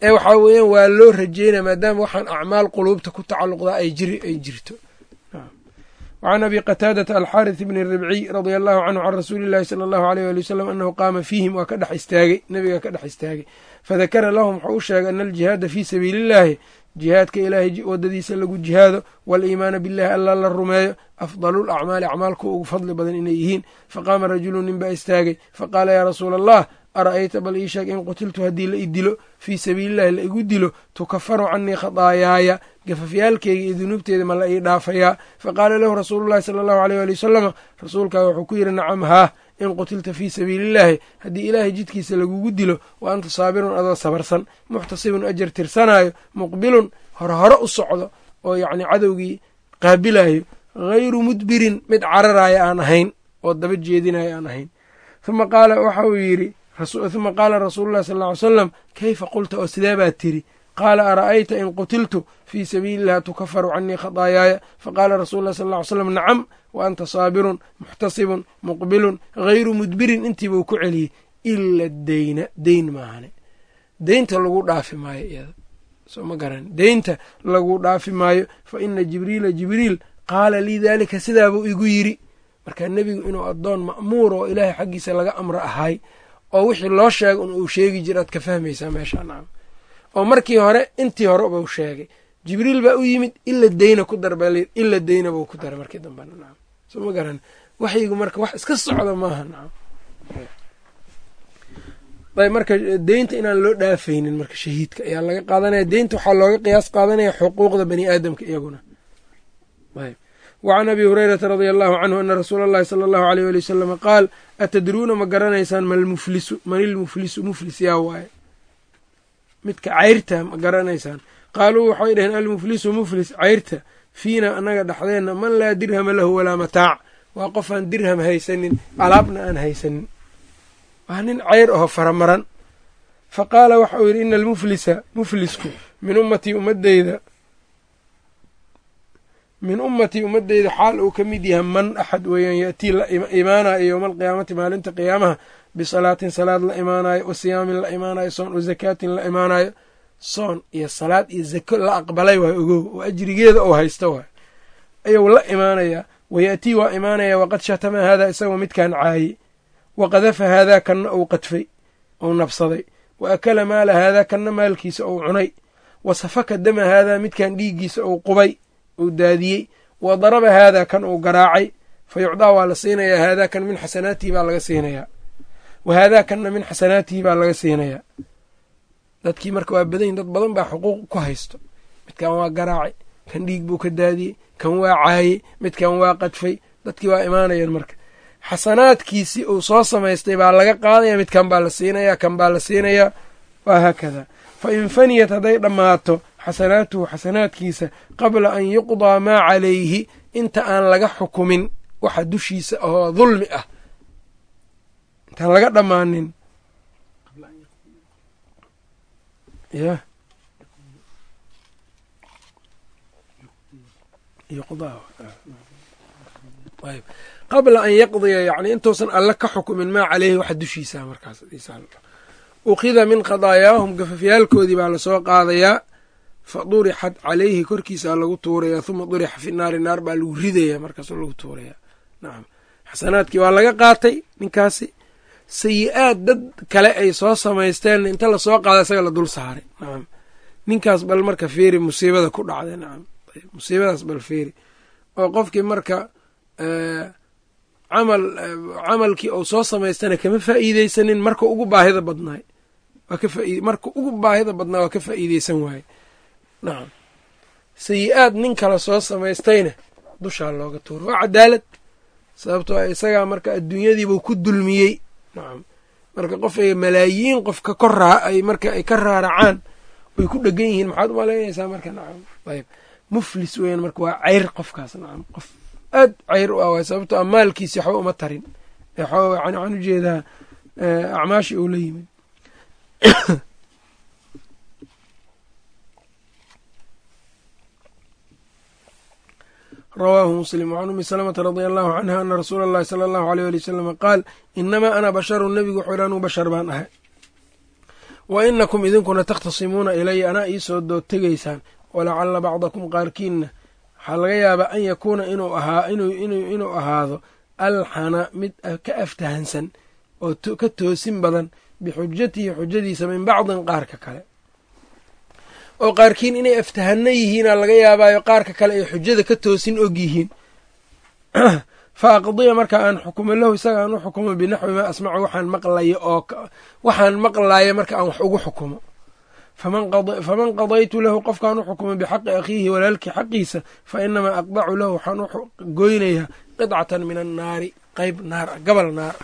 A: Ee waxaa weeyaan waa loo rajeynaya maadaama waxaan acmaal quluubta ku tacalluqdaa ay jiri ay jirto. Wacan abi qataadata alxaarith bni ribciy radia allahu canhu can rasuuli illahi sala allahu aleyh ali wasalam annahu qaama fiihim waa ka dhex istaagay nebiga ka dhex istaagay. Fadakara lahum wuxuu u sheegay ana aljihaada fii sabiili illaahi jihaadka ilaahay waddadiisa lagu jihaado waaliimaana billahi alla la rumeeyo afdalu lacmaali acmaalku ugu fadli badan inay yihiin. Faqaama rajulu nin baa istaagay faqaala yaa rasuula allah ara'ayta bal ii sheeg in qutiltu haddii la i dilo fii sabiilillahi la igu dilo tukafaru canii khadaayaaya gafafyaalkeyga iyo dunuubteeda ma la ii dhaafayaa. Faqaala lahu rasuulullahi sala allahu aleyh ali wasalama rasuulkaa wuxuu ku yidhi nacam haah in qutilta fii sabiiliillaahi haddii ilaahay jidkiisa lagugu dilo wa anta saabirun adoo sabarsan muxtasibun ajar tirsanaayo muqbilun hore hore u socdo oo yacni cadowgii qaabilayo hayru mudbirin mid cararaaya aan ahayn oo daba jeedinaya aan ahayn. Uma qaala waxa uu yidhi uma qaala rasuulullahi sal ll ly salam kayfa qulta? oo sidee baad tiri. Qaala ara'ayta in qutiltu fii sabiililah tukafaru canii khadaayaaya faqaala rasulu llahi sal ll ly slam nacam wa anta saabirun muxtasibun muqbilun hayru mudbirin. Intiibuu ku celiyey ila deyna deyn maahane. Deynta lagu dhaafi maayo iyada. Soo ma garan. Deynta lagu dhaafi maayo fa ina jibriila jibriil qaala lii daalika sidaabuu igu yidri marka nebigu inuu addoon ma'muur oo ilaahay xaggiisa laga amro ahay oo wixii loo sheegay un uu sheegi jira aad ka fahmaysaa meeshaa nacam. Oo markii hore intii hore buu sheegay jibriil baa u yimid ila deyna ku dar baa ila deyna buu ku daray markii dambena soo ma garan. Waxyigu marka wax iska socda maaha. Nacam ayb marka deynta inaan loo dhaafaynin marka shahiidka ayaa laga qaadanaya. Deynta waxaa looga qiyaas qaadanaya xuquuqda bani aadamka iyaguna. Ayb wacan abi hurayrata radia allahu canhu ana rasuula allahi sala allahu aleyh ali wasalama qaal atadruuna ma garanaysaan malmuflisu manilmuflisu muflis yaa waaye. Midka cayrta ma garanaysaan qaaluu waxay dhaheen almuflisu muflis cayrta fiina annaga dhexdeenna man laa dirhama lahu walaa mataac waa qof aan dirham haysanin alaabna aan haysanin waa nin cayr aho faramaran fa qaala waxa uu yidhi ina almuflisa muflisku min ummatii ummadeyda min ummatii ummadeyda xaal uu ka mid yahay man axad weeyaan yaatii la imaanayo yowma alqiyaamati maalinta qiyaamaha bisalaatin salaad la imaanayo wa siyaamin la imaanayo soon wa zakaatin la imaanayo soon iyo salaad iyo zako la aqbalay waay ogow oo ajrigeeda ou haysto waay. Ayuu la imaanayaa wayaatii waa imaanaya waqad shatama haadaa isagoo midkaan caayey wa qadafa haadaa kanna ou qadfay ou nabsaday wa akala maala haadaa kanna maalkiisa ou cunay wa safaka dama haadaa midkan dhiiggiisa ou qubay ou daadiyey wa daraba haadaa kan uu garaacay fa yucdaa waa la siinayaa haadaa kan min xasanaatihi baa laga siinayaa. Wa haadaa kanna min xasanaatihi baa laga siinayaa dadkii marka waa badanyin dad badan baa xuquuq ku haysto. Midkan waa garaacay kan dhiig buu ka daadiyey kan waa caayey midkan waa qadfay dadkii waa imaanayaan marka. Xasanaadkiisii uu soo samaystay baa laga qaadaya midkan baa la siinayaa kan baa la siinayaa waa haakada. Fa in faniyat hadday dhammaato xasanaatuhu xasanaadkiisa qabla an yuqdaa maa calayhi inta aan laga xukumin waxa dushiisa ahoo dulmi ah. Intaan laga dhammaanin ya qabla an yaqdiya yani intuusan alle ka xukumin maa caleyhi waxa dushiisa markaas ukhida min khadaayaahum gafafyaalkoodii baa la soo qaadayaa fa durixat calayhi korkiisaa lagu tuurayaa huma durixa fi naari naar baa lagu ridayaa markaasoo lagu tuurayaa nacam xasanaadkii waa laga qaatay ninkaasi sayi-aad dad kale ay soo samaysteen inta la soo qaada isaga la dul saaray. Nacam ninkaas bal marka fiiri musiibada ku dhacday nacam musiibadaas bal fiiri. Oo qofkii marka camal camalkii uu soo samaystana kama faa'iideysanin marka ugu baahida badnaay. Marka ugu baahida badnaa waa ka faa'iideysan waaye nacam sayi-aad nin kale soo samaystayna dushaa looga tuuro. Waa cadaalad sababtoo a isagaa marka adduunyadiibuu ku dulmiyey nacam marka qof ay malaayiin qof ka ay marka ay ka raaracaan way ku dhegan yihiin. Maxaad umalaynaysaa marka? Nacam ayb muflis weyan marka waa ceyr qofkaas. Nacam qof aad ceyr u ah waay sababtoo a maalkiisi waxba uma tarin. Waxaan u jeedaa acmaashii uu la yimid rawaahu muslim wacan umi salamata radia allahu canha ana rasuula allahi sala allahu aleyh ali wasalama qaal inamaa ana basharu nebigu wuxuu yidhi anuu bashar baan ahay. Wa inakum idinkuna takhtasimuuna ilaya anaa iisoo dood tegaysaan walacala bacdakum qaarkiinna. Waxaa laga yaabaa an yakuuna inuu ahaa inuu ahaado alxana mid ka aftahansan oo ka toosin badan bixujatihi xujadiisa min bacdin qaarka kale oo qaarkiin inay aftahano yihiinaa laga yaabaayo qaarka kale ay xujada ka toosin og yihiin. Fa aqdiya marka aan xukumo lahu isaga aan u xukumo binaxwi maa asmacu waxaan maqlayo oo waxaan maqlayo marka aan wax ugu xukumo. Faman qadaytu lahu qofkaan u xukumo bixaqi akhiihi walaalkii xaqiisa fa inamaa aqdacu lahu waxaan u goynayaa qidcatan min annaari qeyb naar ah gabal naar.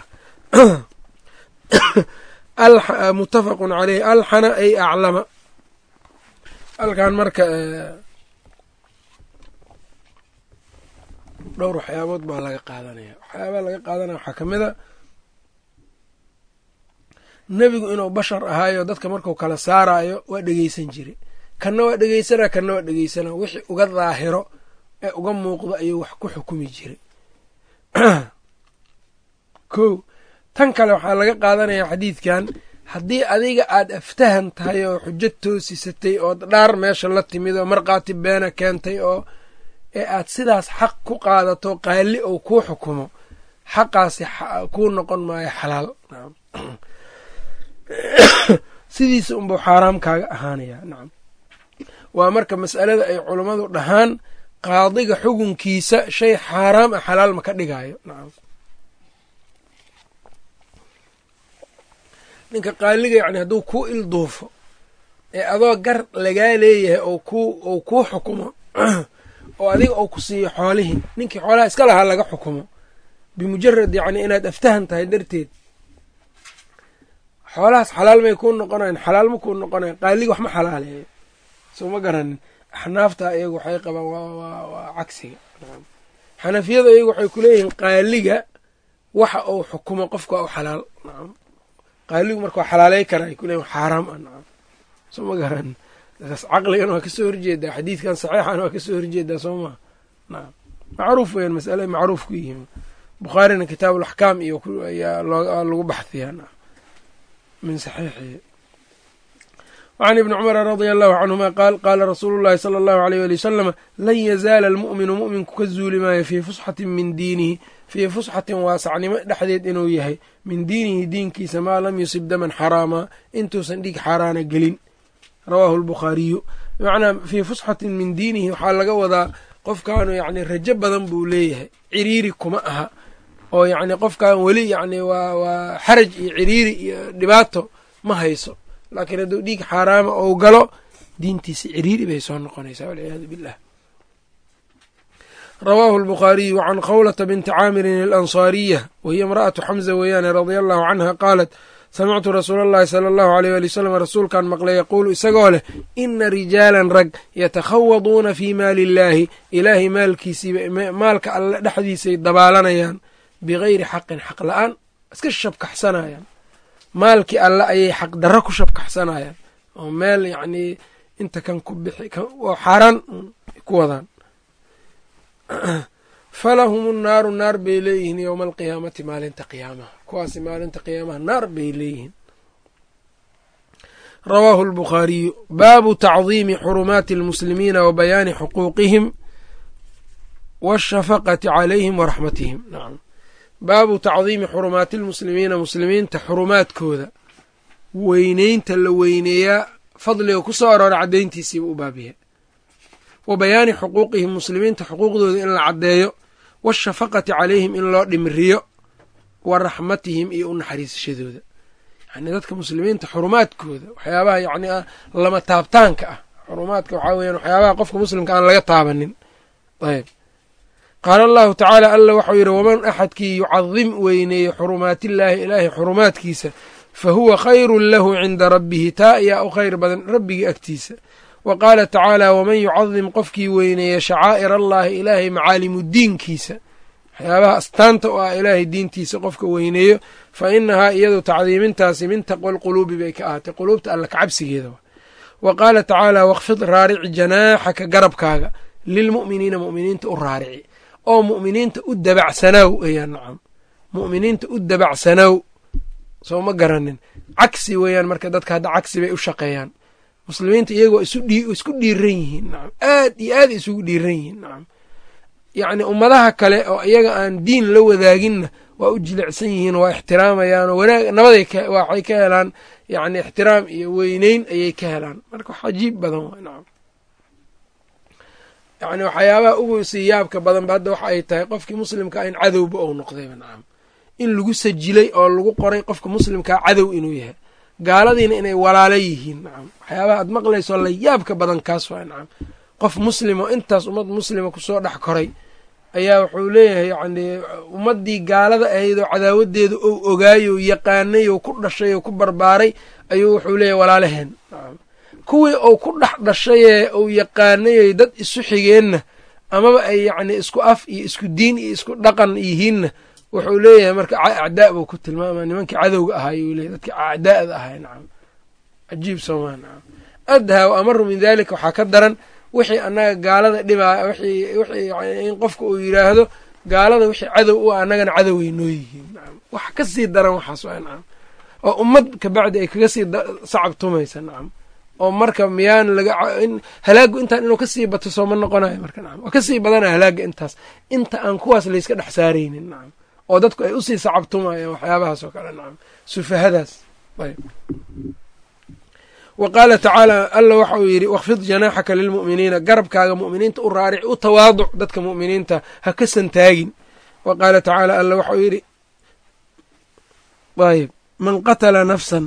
A: Ah mutafaqun caleyh alxana ay aclama halkan marka dhowr waxyaabood baa laga qaadanaya. Waxyaabaa laga qaadanaya waxaa ka mid a nebigu inuu bashar ahaayo dadka marku kala saaraayo waa dhegeysan jire kanna waa dhegeysana kanna waa dhegeysana wixii uga daahiro ee uga muuqdo ayuu wax ku xukumi jiray ko tan kale waxaa laga qaadanaya xadiidkan haddii adiga aad aftahan tahay oo xujo toosisatay ood dhaar meesha la timid oo markhaati beena keentay oo ee aad sidaas xaq ku qaadato qaali ou kuu xukumo xaqaasi kuu noqon maayo xalaal. Sidiisa unbuu xaaraam kaaga ahaanayaa nacam waa marka mas'alada ay culummadu dhahaan qaadiga xugunkiisa shay xaaraam ah xalaal ma ka dhigaayo. Nacam ninka qaaliga yacni hadduu kuu ilduufo ee adoo gar lagaa leeyahay oo ku ou kuu xukumo oo adiga ou ku siiyo xoolihii ninkii xoolaha iska lahaa laga xukumo bimujarad yacni inaad aftahan tahay darteed xoolahaas xalaal may kuu noqonayan xalaal ma kuu noqonayan qaaliga wax ma xalaaleeyo. Soo ma garanin axnaafta iyagu waxay qabaan waa cagsiga. Xanafiyada iyagu waxay kuleeyihiin qaaliga waxa uu xukumo qofka u xalaal qaaligu marka waa xalaaley kara ay kuleeyihin xaaraam ah nacam. Soo ma kaas caqligan waa ka soo horjeedaa xadiidkan saxiixan waa ka soo horjeedaa soo maa nacam. Macruuf weyan masale macruuf ku yihiin. Bukhaarina kitaabu alaxkaam iyo ayaa lagu baxhiyaa min saxiixihi. Wacan ibni cumara radia allahu canhuma qaal qaala rasuulu llahi sala allahu aleyh ali wasalama lan yazaala almu'minu mu'minku ka zuuli maayo fii fusxatin min fii fusxatin waasacnimo dhexdeed inuu yahay min diinihi diinkiisa maa lam yusib daman xaraama intuusan dhig xaaraana gelin. Rawaahu albukhaariyu. Bimacnaa fii fusxatin min diinihi waxaa laga wadaa qofkaanu yacni rajo badan buu leeyahay. Ciriiri kuma aha. Oo yacni qofkan weli yacni waa waa xaraj iyo ciriiri iyo dhibaato ma hayso. Laakiin hadduu dhiig xaaraama ou galo diintiisa ciriiri bay soo noqonaysaa walciyaadu billah rawaahu albukhaariyu can khawlata binti caamirin alansaariya wahiya imra'atu xamza weeyaane radia allahu canha qaalat samictu rasuula allahi sala allahu aleyh ali wasalam rasuulkan maqlay yaquulu isagoo leh ina rijaalan rag yatakhawaduuna fii maali illaahi ilaahay maalkiisiiba maalka alle dhexdiisay dabaalanayaan bigayri xaqin xaq la'aan iska shabkaxsanayaan maalkii alle ayay xaq darro ku shabkaxsanayaan oo meel yacnii inta kan ku bixi oo xaaraan ku wadaan falahum nnaaru naar bay leeyihiin yowma alqiyaamati maalinta qiyaamaha kuwaasi maalinta qiyaamaha naar bay leeyihiin rawaahu albukhaariyu baabu tacdiimi xurumaati almuslimiina wa bayaani xuquuqihim waashafaqati calayhim waraxmatihim baabu tacdiimi xurumaati almuslimiina muslimiinta xurumaadkooda weyneynta la weyneeyaa fadliga ku soo aroora caddayntiisiiba u baabiya wa bayaani xuquuqihim muslimiinta xuquuqdooda in la caddeeyo waashafaqati calayhim in loo dhimriyo wa raxmatihim iyo u naxariisashadooda. Yacni dadka muslimiinta xurumaadkooda waxyaabaha yacni lama taabtaanka ah. Xurumaadka waxaa weeyaan waxyaabaha qofka muslimka aan laga taabanin. Ayb. Qaala allahu tacaala alla waxau yidhi waman axadkii yucadim weyneeyo xurumaatillaahi ilaahay xurumaadkiisa fa huwa khayrun lahu cinda rabbihi taa ayaa u khayr badan rabbigii agtiisa wa qaala tacaala waman yucadim qofkii weyneeya shacaa'ir allaahi ilaahay macaalimu diinkiisa waxyaabaha astaanta oo ah ilaahay diintiisa qofka weyneeyo fa inahaa iyadu tacdiimintaasi min taqwa lquluubi bay ka ahaatay quluubta alla kacabsigeeda wa qaala tacaala wakfid raarici janaaxaka garabkaaga lilmu'miniina mu'miniinta u raarici oo mu'miniinta u dabacsanow ayaa nacam mu'miniinta u dabacsanow soo ma garanin cagsi weeyaan marka dadka hadda cagsi bay u shaqeeyaan muslimiinta iyagoo isku dhiiran yihiin nacam aad iyo aad isugu dhiiran yihiin nacam yacni ummadaha kale oo iyaga aan diin la wadaaginna waa u jilicsan yihiin waa ixtiraamayaan oo wanaag nabaday waxay ka helaan yacni ixtiraam iyo weyneyn ayay ka helaan. Marka wax cajiib badan waa nacam yacni waxyaabaha ugu sii yaabka badanba hadda waxa ay tahay qofkii muslimkaa in cadowba ou noqdayba nacam in lagu sajilay oo lagu qoray qofka muslimkaa cadow inuu yahay gaaladiina inay walaalo yihiin nacam. Waxyaabaha aad maqlayso la yaabka badan kaas waa nacam. Qof muslim oo intaas ummad muslima ku soo dhex koray ayaa wuxuu leeyahay yacni ummaddii gaalada ahayd oo cadaawadeeda ou ogaayey oo yaqaanay oo ku dhashay oo ku barbaaray ayuu wuxuu leeyahay walaalaheen nacam. Kuwii ou ku dhex dhashayee uu yaqaanayey dad isu xigeenna amaba ay yacni isku af iyo isku diin iyo isku dhaqan yihiinna wuxuu leeyahay marka acdaa buu ku tilmaama nimankii cadowga ahaa ayuu leeyahy dadkii acdaa'da ahay nacam cajiib soomaa nacam adhaa amaru min dalika waxaa ka daran wixii annaga gaalada dhibaa wixii wixii in qofka uu yidhaahdo gaalada wixii cadow u ah annagana cadoway noo yihiin nacam wax ka sii daran waxaas waa nacam oo ummad kabacdi ay kaga sii sacab tumaysa nacam oo marka miyaan laga halaagu intaan inuu ka sii bato sooma noqonayo marka nacam waa ka sii badana halaaga intaas. Inta aan kuwaas layska dhex saaraynin nacam oo dadku ay u sii sacabtumayaan waxyaabahaas oo kale nacam. Sufahadaas ayb wa qaala tacaala alla waxa uu yidhi wakfid janaaxaka lilmu'miniina garabkaaga mu'miniinta u raaric u tawaaduc dadka mu'miniinta ha ka santaagin. Wa qaala tacaala alla waxa uu yidhi ayb man qatala nafsan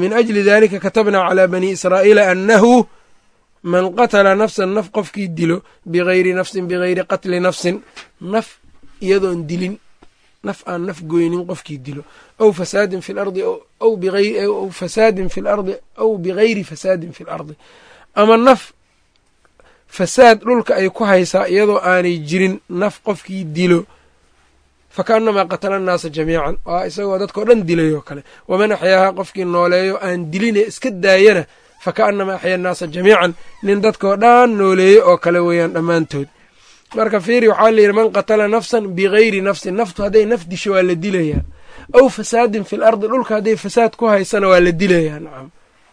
A: min ajli dalika katabnaa calaa bani israa'iila annahu man qatala nafsan naf qofkii dilo bigayri nafsin bigayri qatli nafsin naf iyadoon dilin naf aan naf goynin qofkii dilo. Aw fasaadin fi lardi aw fasaadin fi lardi aw bigayri fasaadin fi lardi ama naf fasaad dhulka ay ku haysaa iyadoo aanay jirin naf qofkii dilo. Fakaanamaa qatala annaasa jamiican. Waa isagoo dadkao dhan dilay oo kale waman axyaahaa qofkii nooleeyo aan diline iska daayana fakaanamaa axya annaasa jamiican. Nin dadkao dhan nooleeyo oo kale weeyaan dhammaantood marka fiiri waxaa layidhi man qatala nafsan bigayri nafsin. Naftu hadday naf disho waa la dilayaa. Aw fasaadin fi lardi dhulka hadday fasaad ku haysana waa la dilayaa. Nacam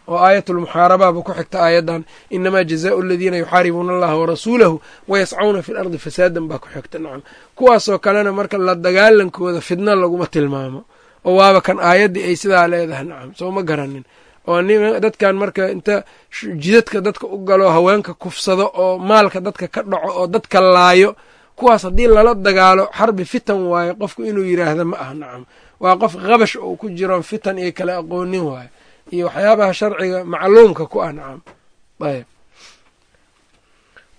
A: oo aayatulmuxaarabaaba ku xigta aayaddan. Inamaa jazaau aladiina yuxaaribuuna allaha warasuulahu wayascauna fi lardi fasaadan baa ku xigta. Nacam kuwaasoo kalena marka la dagaalankooda fidno laguma tilmaamo. Oo waaba kan aayaddii ay sidaa leedahay. Nacam soo ma garanin oo dadkan marka inta jidadka dadka u galo haweenka kufsado oo maalka dadka ka dhaco oo dadka laayo kuwaas haddii lala dagaalo xarbi fitan waayo qofku inuu yidhaahda ma ah nacam. Waa qof qabash oo ku jiro fitan iyo kala aqoonin waayo iyo waxyaabaha sharciga macluumka ku ah nacam. Ayb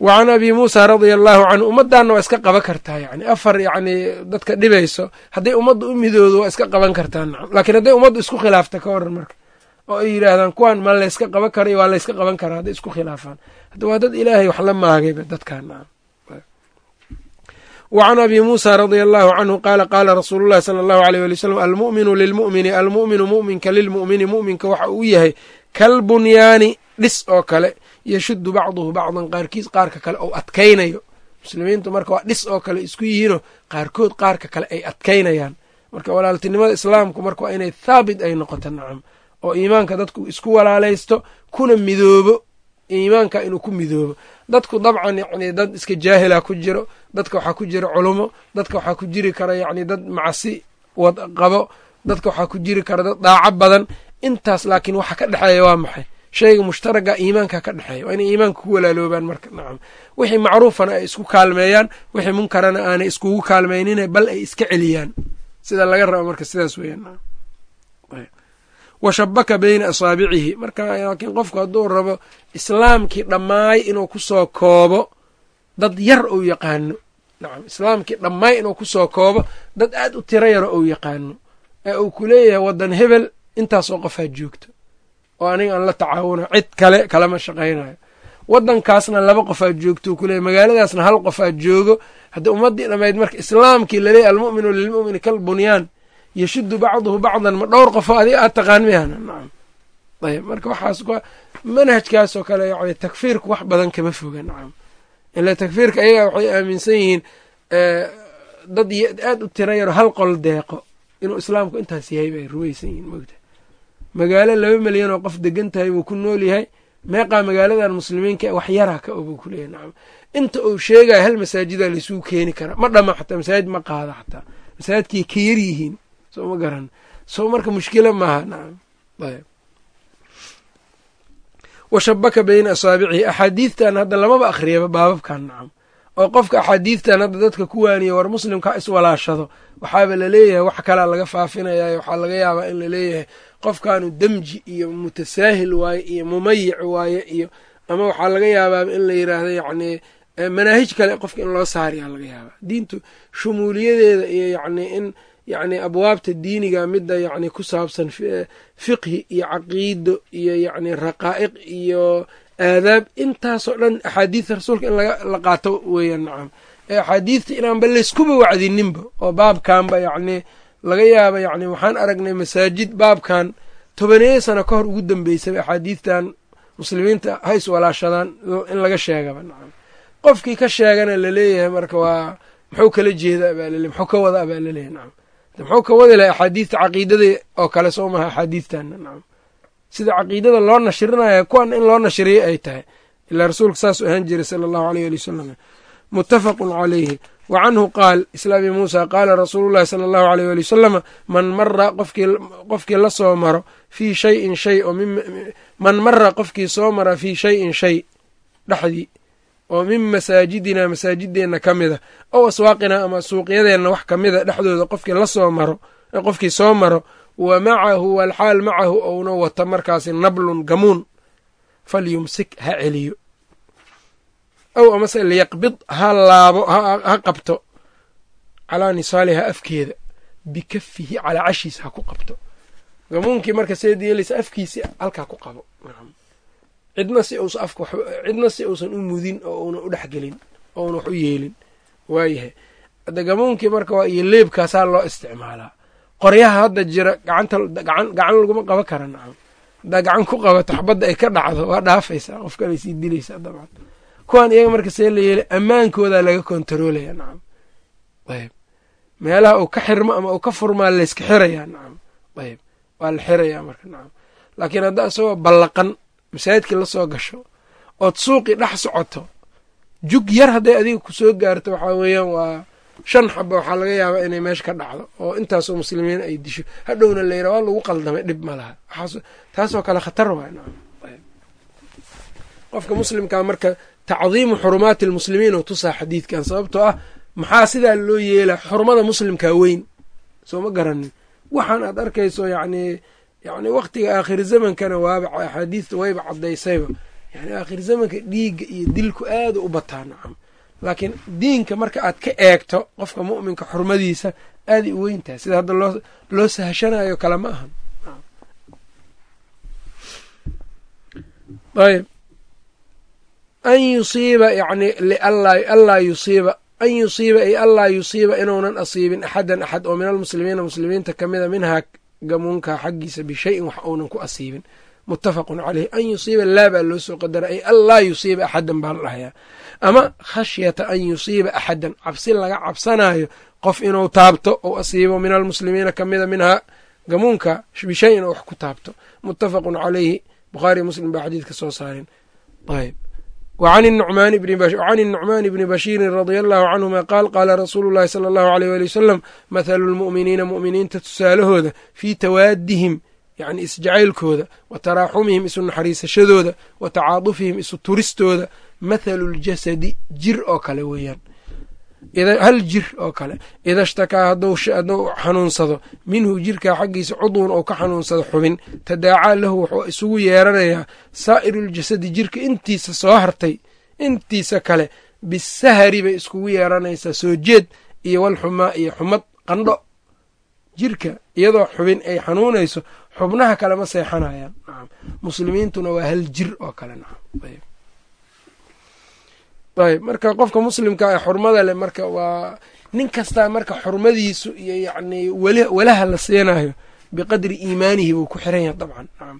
A: wa abi muusa radia allahu canhu ummaddaanna waa iska qaban kartaa yani afar yacni dadka dhibayso hadday ummadda u midoodo waa iska qaban kartaa nacam. Laakiin hadday ummaddu isku khilaafta ka waran marka oo ay yidhaahdaan kuwaan ma layska qaban kara waa layska qaban karaa hadday isku khilaafaan. Hadda waa dad ilaahay wax la maagayba dadkan nacam. Wa can abi muusa radia allahu canhu qaala qaala rasuulu llahi sala allahu aleyh wali wslam almu'minu lilmu'mini almu'minu mu'minka lilmu'mini mu'minka waxa uu yahay kalbunyaani dhis oo kale yashuddu bacduhu bacdan qaarkiis qaarka kale ou adkaynayo. Muslimiintu marka waa dhis oo kale isku yihiinoo qaarkood qaarka kale ay adkaynayaan. Marka walaaltinimada islaamku marka waa inay thaabit ay noqoto nacam oo iimaanka dadku isku walaalaysto kuna midoobo. Iimaanka inuu ku midoobo. Dadku dabcan yacni dad iska jaahila ku jiro dadka waxaa ku jira culumo dadka waxaa ku jiri kara yacni dad macsi wad qabo dadka waxaa ku jiri kara dad daaco badan. Intaas laakiin waxa ka dhexeeya waa maxay? Shayga mushtaraga iimaanka ka dhexeeya. Waa inay iimaanka ku walaaloobaan marka nacam. Wixii macruufana ay isku kaalmeeyaan wixii munkarana aanay iskugu kaalmaynine bal ay iska celiyaan. Sida laga rabo marka sidaas weeyaan wa shabaka beyna asaabicihi marka laakiin qofku hadduu rabo islaamkii dhammaay inuu ku soo koobo dad yar ou yaqaano. Nacam islaamkii dhammaay inuu ku soo koobo dad aad u tiro yaro ou yaqaano. Ee uu ku leeyahay waddan hebel intaasoo qofaa joogto. Oo aniga aan la tacaawuna cid kale kalama shaqaynayo. Waddankaasna laba qofaad joogto uu kuleeyahy magaaladaasna hal qofaad joogo. Haddii ummaddii dhammayd marka islaamkii laleeyahy almu'minu lilmu'mini kalbunyaan yashuddu bacduhu bacdan ma dhowr qofo adiga aad taqaan miyahna nacam. Ayb marka waxaas manhajkaasoo kale yani takfiirku wax badan kama foga nacam. Ila takfiirka ayaga waxay aaminsan yihiin dad aad u tira yaro hal qol deeqo inuu islaamku intaas yahay bay rumaysan yihiin mogta magaalo laba milyan oo qof degan tahay buu ku nool yahay meeqaa magaaladan muslimiinka wax yaraa ka obuu ku leeyahy nacam. Inta uu sheegaya hal masaajidaa laisugu keeni karaa ma dhama xataa masaajid ma qaada xataa. Masaajidkay ka yar yihiin soo ma garan. Soo marka mushkila maaha. Nacam ayb wa shabaka beyna asaabicihi axaadiidtan hadda lamaba akhriyaba baababkan nacam oo qofka axaadiidtan hadda dadka ku waaniya war muslimka iswalaashado waxaaba la leeyahay wax kalaa laga faafinaya waxaa laga yaabaa in la leeyahay qofkaanu demji iyo mutasaahil waaye iyo mumayic waaye iyo ama waxaa laga yaabaaba in la yiraahdo yacni manaahij kale qofka in loo saariyaa laga yaabaa. Diintu shumuuliyadeeda iyo yacni in yacni abwaabta diiniga midda yacni ku saabsan fiqhi iyo caqiido iyo yacni raqaa'iq iyo aadaab. Intaasoo dhan axaadiidta rasuulka in la qaato weeyaan nacam ee axaadiidta inaanba layskuba wacdininba oo baabkanba yacni laga yaaba yacni waxaan aragnay masaajid baabkan tobaneeyo sano ka hor ugu dambeysaba axaadiidtan muslimiinta ha iswalaashadaan in laga sheegaba nacam qofkii ka sheegana la leeyahay marka waa muxuu kala jeeda abaa laleey muxuu ka wada abaa la leeyahay nacam muxuu ka wadi lahay axaadiidta caqiidada oo kale soo maha axaadiidtanna nacam sida caqiidada loo nashirinaya kuwan in loo nashiriyo ay tahay. Ilaa rasuulka saasuu ahaan jiray sala allahu aleyh ali wasalam muttafaqun calayhi wa canhu qaal islaami muusa qaala rasuulu llahi sala allahu aleyh ali wasalama man mara qofkii la soo maro fii shayin shay oo man mara qofkii soo mara fii shayin shay dhexdii oo min masaajidina masaajideenna ka mida ow aswaaqina ama suuqyadeenna wax ka mida dhexdooda qofkii la soo maro qofkii soo maro wa macahu walxaal macahu ouna wata markaasi nablun gamuun falyumsik ha celiyo. Ow amase liyaqbid ha laabo ha qabto calaa nisaaliha afkeeda bikafihi calaa cashiisa ha ku qabto. Gamuunkii marka seed afkiisi halkaa ku qabo cidna si uusa afka cidna si uusan u mudin oo uuna u dhexgelin ouna wax u yeelin. Waayahay hadda gamuunkii marka waa iyo leebkaasaa loo isticmaalaa. Qoryaha hadda jira gacan laguma qaban kara nacam haddaa gacan ku qabato xabadda ay ka dhacdo waa dhaafaysaa qof kalay sii dilaysaa dabcan. Kuwan iyaga marka see la yeelay ammaankoodaa laga kontaroolaya nacam. Ayb meelaha uu ka xirmo ama uu ka furmaa layska xirayaa nacam. Ayb waa la xirayaa marka nacam. Laakiin hadda isagoo ballaqan masaajidkii la soo gasho ood suuqii dhex socoto jug yar hadday adiga ku soo gaarto waxaa weeyaan waa shan xaba waxaa laga yaabaa inay meesha ka dhacdo oo intaasoo muslimiin ay disho. Hadhowna la yira waa lagu qaldamay dhib ma laha. Taasoo kale khatar qofka muslimkaa marka tacdiimu xurumaati almuslimiin oo tusaa xadiidkan sababtoo ah maxaa sidaa loo yeelaa xurmada muslimkaa weyn? Soo ma garanin. Waxaan aad arkayso yacni yacni waktiga aakhir zamankana waaba axaadiista wayba caddaysayba. Yani aakhir zamanka dhiigga iyo dilku aada u bataa nacam laakiin diinka marka aad ka eegto qofka mu'minka xurmadiisa aaday u weyntahay sida hadda loo loo sahashanayo kale ma ahan. Ayb an yusiiba yani lianlaa yusiiba. An yusiiba ay anlaa yusiiba inuunan asiibin axadan axad oo min almuslimiina muslimiinta ka mida minhaa gamuunka xaggiisa bishayin wax uunan ku asiibin. Muttafaqun caleyh an yusiiba laa baa loo soo qadara ay an laa yusiiba axadan baa la dhahayaa ama khashyata an yusiiba axadan cabsi laga cabsanayo qof inuu taabto ou asiibo min almuslimiina ka mida minhaa gamuunka bishayin oo wax ku taabto. Muttafaqun caleyhi bukhaari muslim baa xadiidka soo saareen ayb wcan الnucmaan bni bashiiri radi allahu canhuma qaal qaala rasuulu llahi sala allahu aleyh wali wasalam mathalu lmu'miniina mu'miniinta tusaalahooda fii tawaadihim yani isjacaylkooda wa taraaxumihim isu naxariisashadooda wa tacaadufihim isu turistooda mathalu ljasadi jir oo kale weeyaan hal jir oo kale. Ida shtakaa hadduu xanuunsado minhu jirkaa xaggiisa cudwun ou ka xanuunsado xubin tadaacaa lahu wuxuu isugu yeeranayaa saa'iruljasadi jirka intiisa soo hartay intiisa kale. Bisahari bay iskugu yeeranaysaa soo jeed iyo walxumaa iyo xumad qandho jirka iyadoo xubin ay xanuunayso xubnaha kale ma seexanayaan. Muslimiintuna waa hal jir oo kale ayb marka qofka muslimka ee xurmada leh marka waa nin kastaa marka xurmadiisu iyo yacnii walaha la siinayo biqadri iimaanihi buu ku xiran yahay dabcan. Nacam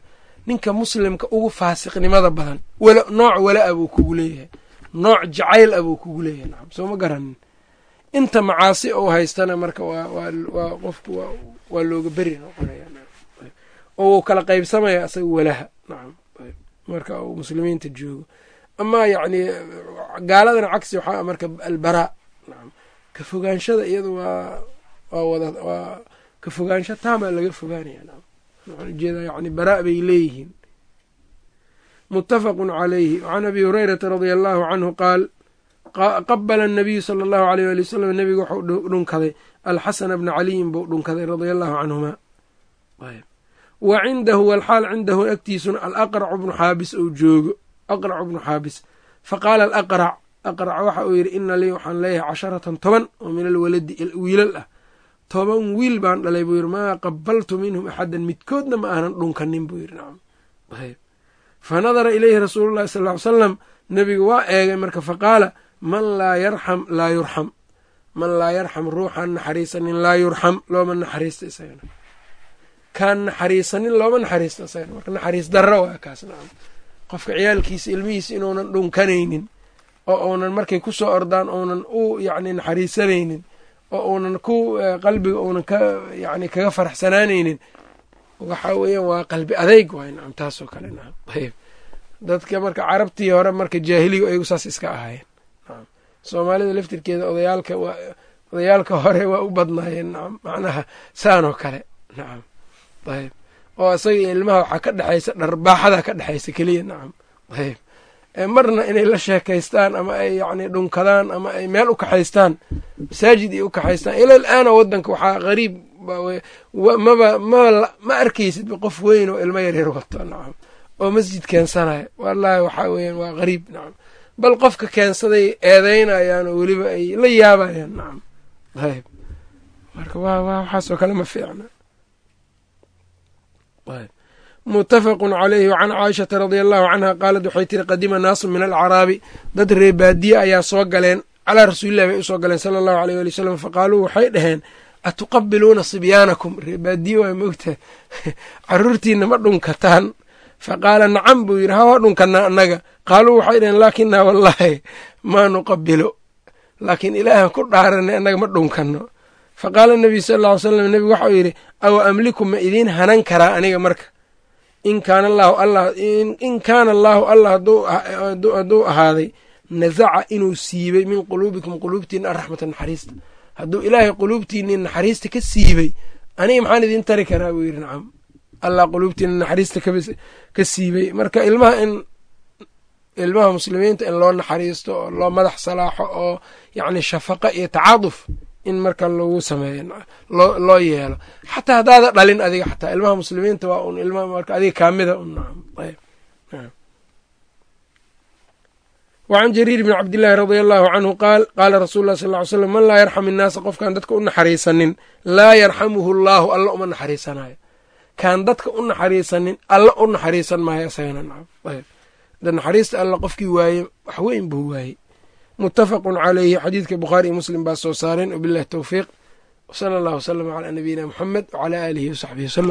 A: ninka muslimka ugu faasiqnimada badan nooc wala-a buu kugu leeyahay. Nooc jacayl a buu kugu leeyahay. Nacam soo ma garanin inta macaasi ou haystana marka waa qofku waa looga beri noqonaya oo wuu kala qaybsamaya asaga walaha. Nacam marka uu muslimiinta joogo amaa yacni gaaladana cagsi waxaa marka albaraa ka fogaanshada iyadu waa waa wada waa ka fogaansho taamaa laga fogaanaya. Waxaan u jeedaa yani baraa bay leeyihiin. Muttafaqun calayhi. Wacan abi hurayrata radia allahu canhu qaal qabala anabiyu sala allahu aleyh wali wasalam nebigu wuxuu dhunkaday. Alxasana bna caliyin buu dhunkaday radia allahu canhuma wa cindahu walxaal cindahu agtiisuna alaqracu bnu xaabis ou joogo aqracu bnu xaabis. Faqaala alaqrac aqrac waxa uu yidhi ina lii waxaan leeyahay casharatan toban oo min alwaladi wiilal ah. Toban wiil baan dhalay buu yidhi maa qabaltu minhum axadan midkoodna ma aanan dhunkanin buu yidhi. Nacam ayb fa nadara ilayhi rasuulu llahi sal ly salam nebigu waa eegay marka faqaala man laa yarxam laa yurxam man laa yarxam ruuxaan naxariisanin laa yurxam looma naxariista isagana kaan naxariisanin looma naxariista isagana marka naxariis darro waa kaas nacam qofka ciyaalkiisa ilmihiisa inuunan dhunkanaynin oo uunan markay ku soo ordaan uunan u yacni naxariisanaynin oo uunan ku qalbiga uunan ka yacni kaga faraxsanaanaynin waxaa weeyaan waa qalbi adeyg waay nacam taasoo kale nacam ayb dadka marka carabtii hore marka jaahiliga ayagu saas iska ahaayeen. Nacam soomaalida laftirkeeda odayaalka waa odayaalka hore waa u badnaayeen nacam macnaha saanoo kale. Nacam ayb oo isaga iyo ilmaha waxaa ka dhexaysa dharbaaxada ka dhexaysa keliya nacam. Ayb marna inay la sheekaystaan ama ay yacni dhunkadaan ama ay meel u kaxaystaan masaajid iyo u kaxaystaan ila alaana waddanka waxaa qariib maba maba ma arkaysidba qof weyn oo ilmo yaryar wato nacam. Oo masjid keensanayo wallaahi waxaa weeyaan waa qariib nacam. Bal qofka keensaday eedeynayaan oo weliba ay la yaabayaan nacam. Ayb marka wa wa waxaasoo kale ma fiicna mutafaqu calayhi wacan caaishata radia allahu canha qaalad waxay tiri qadima naasu min alcaraabi dad reebaadiye ayaa soo galeen calaa rasuulillahi bay u soo galeen sala allahu aleyh wali wasalam faqaaluu waxay dhaheen atuqabiluuna sibyaanakum reebaadiye waa moogta caruurtiina ma dhunkataan. Faqaala nacam buu yidhi hawa dhunkanaa annaga. Qaaluu waxay dhaheen laakinaa wallaahi maa nuqabilo laakiin ilaahan ku dhaaranay annaga ma dhunkano faqaala nabiyu sal ll ly slam nebigu waxauu yidhi awa amliku ma idiin hanan karaa aniga marka? In kaana allaahu allah in kaana allaahu allah hadduu ahaaday nasaca inuu siibay min quluubikum quluubtiina araxmata naxariista hadduu ilaahay quluubtiinii naxariista ka siibay aniga maxaan idiin tari karaa? Buu yidhi nacam allah quluubtiina naxariista ka siibay. Marka ilmaha in ilmaha muslimiinta in loo naxariisto oo loo madax salaaxo oo yacni shafaqa iyo tacaaduf in marka lagu sameeyo loo yeelo. Xataa haddaada dhalin adiga xataa ilmaha muslimiinta waa un ilma marka adiga kaamida un wacan jariir bni cabdillaahi radia allahu canhu qaal qaala rasuulu lah sal ly slam man laa yarxam innaasa qofkaan dadka u naxariisanin laa yarxamuhu allaahu alla uma naxariisanayo kaan dadka u naxariisanin alla u naxariisan maayo isagana. Naxariista alla qofkii waaye wax weyn buu waayey mutafaqun calayhi xadiidka bukhaari iyo muslim baa soo saareen. Wabillahi towfiiq wsala allah wslama calaa nabiyina muxamed wcalaa aalihi wasaxbihi wslm